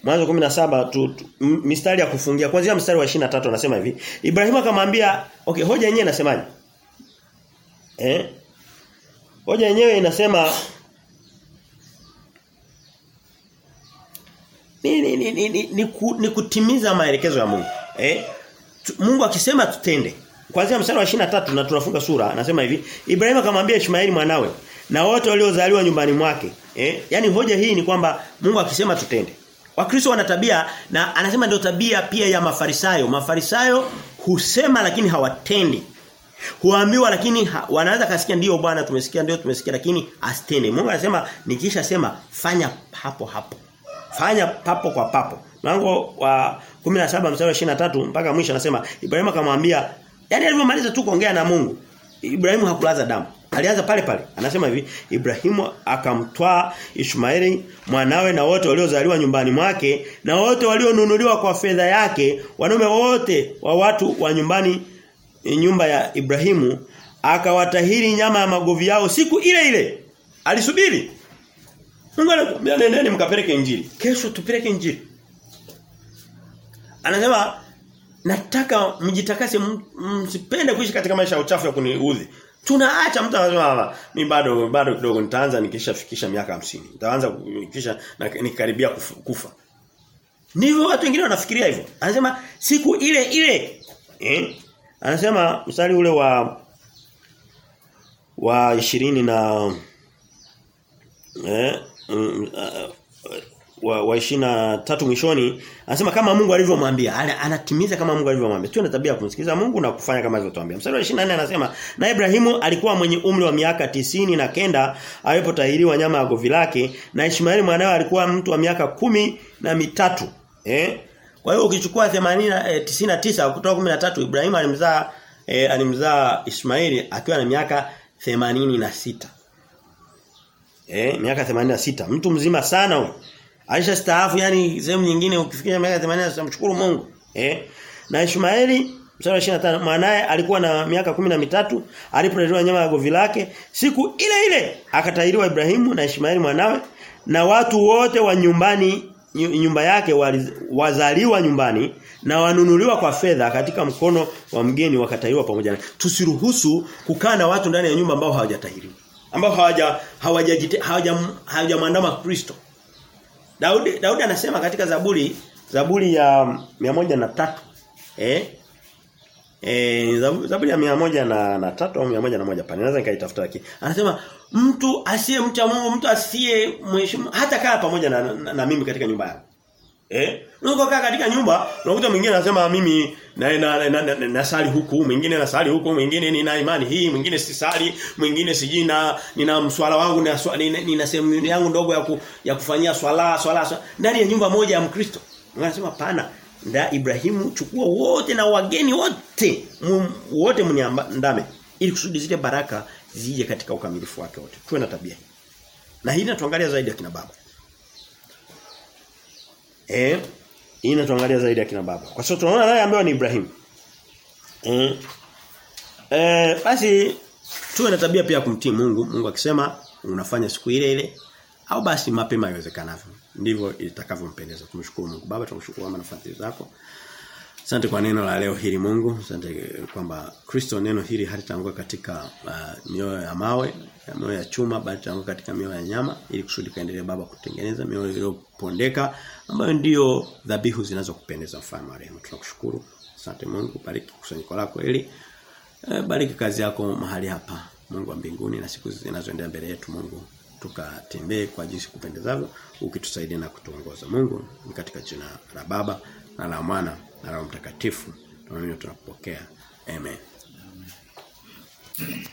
Speaker 1: Mwanzo 17 tu, tu mistari ya kufungia kuanzia mstari wa 23 anasema hivi. Ibrahimu akamwambia, okay, hoja yenyewe inasemaje? Eh? Hoja yenyewe inasema ni ni ni, ni, ni, ni, ku, ni kutimiza maelekezo ya Mungu. Eh? Mungu akisema tutende. Kuanzia mstari wa 23 na tunafunga sura anasema hivi, Ibrahimu akamwambia Ishmaeli mwanawe na wote waliozaliwa nyumbani mwake. Eh? Yaani hoja hii ni kwamba Mungu akisema tutende. Wakristo wana tabia na anasema ndio tabia pia ya Mafarisayo. Mafarisayo husema lakini hawatendi. Huambiwa lakini ha, wanaweza kasikia ndio bwana tumesikia ndio tumesikia lakini asitende. Mungu anasema nikisha sema fanya hapo hapo. Fanya papo kwa papo. Mlango wa 17 mstari wa 23 mpaka mwisho anasema Ibrahimu akamwambia yani alivyomaliza tu kuongea na Mungu Ibrahimu hakulaza damu. Alianza pale pale. Anasema hivi, Ibrahimu akamtwaa Ishmaeli mwanawe na wote waliozaliwa nyumbani mwake na wote walionunuliwa kwa fedha yake, wanaume wote wa watu wa nyumbani nyumba ya Ibrahimu akawatahiri nyama ya magovi yao siku ile ile. Alisubiri. Mungu anakuambia nendeni mkapeleke injili. Kesho tupeleke injili. Anasema nataka mjitakase msipende kuishi katika maisha ya uchafu ya kuniudhi. Tunaacha mtu anasema mimi bado bado kidogo nitaanza nikishafikisha miaka 50. Nitaanza kisha nikaribia kufa. Ndivyo watu wengine wanafikiria hivyo. Anasema siku ile ile eh? Anasema mstari ule wa wa 20 na eh um, uh, wa, wa tatu mwishoni anasema kama Mungu alivyomwambia. Anatimiza kama Mungu alivyomwambia. Tuwe na tabia kumsikiliza Mungu na kufanya kama alivyotuambia mstari wa 24 anasema na Ibrahimu alikuwa mwenye umri wa miaka tisini na kenda alipotahiriwa nyama ya govi lake na Ishmaeli mwanawe alikuwa mtu wa miaka kumi na mitatu. Eh? Kwa hiyo ukichukua 80 eh, 99 kutoka 13 Ibrahimu alimzaa eh, alimzaa Ishmaeli akiwa na miaka 86 eh miaka 86 mtu mzima sana huyo Aisha staafu yani sehemu nyingine ukifikia miaka 80 tunamshukuru Mungu. Eh? Na Ishmaeli mstari 25 mwanae alikuwa na miaka kumi na mitatu alipolelewa nyama ya govi lake siku ile ile akatahiriwa Ibrahimu na Ishmaeli mwanawe na watu wote wa nyumbani nyumba yake wazaliwa nyumbani na wanunuliwa kwa fedha katika mkono wa mgeni wakatahiriwa pamoja naye. Tusiruhusu kukaa na watu ndani ya nyumba ambao hawajatahiriwa. Ambao hawaja hawaja hawajamwandama Kristo. Daudi Daudi anasema katika Zaburi Zaburi ya 103 eh? Eh Zaburi ya moja na, na tatu au moja na moja pale naweza nikaitafuta lakini anasema mtu asiye mcha Mungu mtu asiye mheshimu hata kaa pamoja na, na, na mimi katika nyumba yako Eh? Unapokaa katika nyumba, unakuta mwingine anasema mimi na na, na, na, na nasali huku, mwingine nasali huku, mwingine nina imani hii, mwingine sisali, mwingine siji na nina mswala wangu na nina, sehemu yangu ndogo ya ya kufanyia swala swala, ndani ya nyumba moja ya Mkristo. Unasema pana. nda Ibrahimu chukua wote na wageni wote mu- wote mniandame ili kusudi zile baraka zije katika ukamilifu wake wote. Tuwe na tabia hii. Na hii natuangalia zaidi akina baba. Eh, hii inatuangalia zaidi akina baba. Kwa sababu tunaona naye ambaye ni Ibrahim. Eh, eh basi tuwe na tabia pia kumtii Mungu. Mungu akisema unafanya siku ile ile au basi mapema iwezekanavyo. Ndivyo itakavyompendeza. Tumshukuru Mungu. Baba tunakushukuru kwa nafasi zako. Asante kwa neno la leo hili Mungu. Asante kwamba Kristo neno hili halitaanguka katika uh, mioyo ya mawe, ya mioyo ya chuma bali tanguka katika mioyo ya nyama ili kusudi kaendelee baba kutengeneza mioyo iliyopondeka ambayo ndiyo dhabihu zinazokupendeza mfalme wa rehema. Tunakushukuru. Asante Mungu, bariki kusanyiko lako hili. E, bariki kazi yako mahali hapa. Mungu wa mbinguni na siku zinazoendelea mbele yetu Mungu tukatembee kwa jinsi kupendezavyo ukitusaidia na kutuongoza. Mungu ni katika jina la Baba na la Mwana na Roho Mtakatifu. Tunaamini tunapokea. amen, Amen.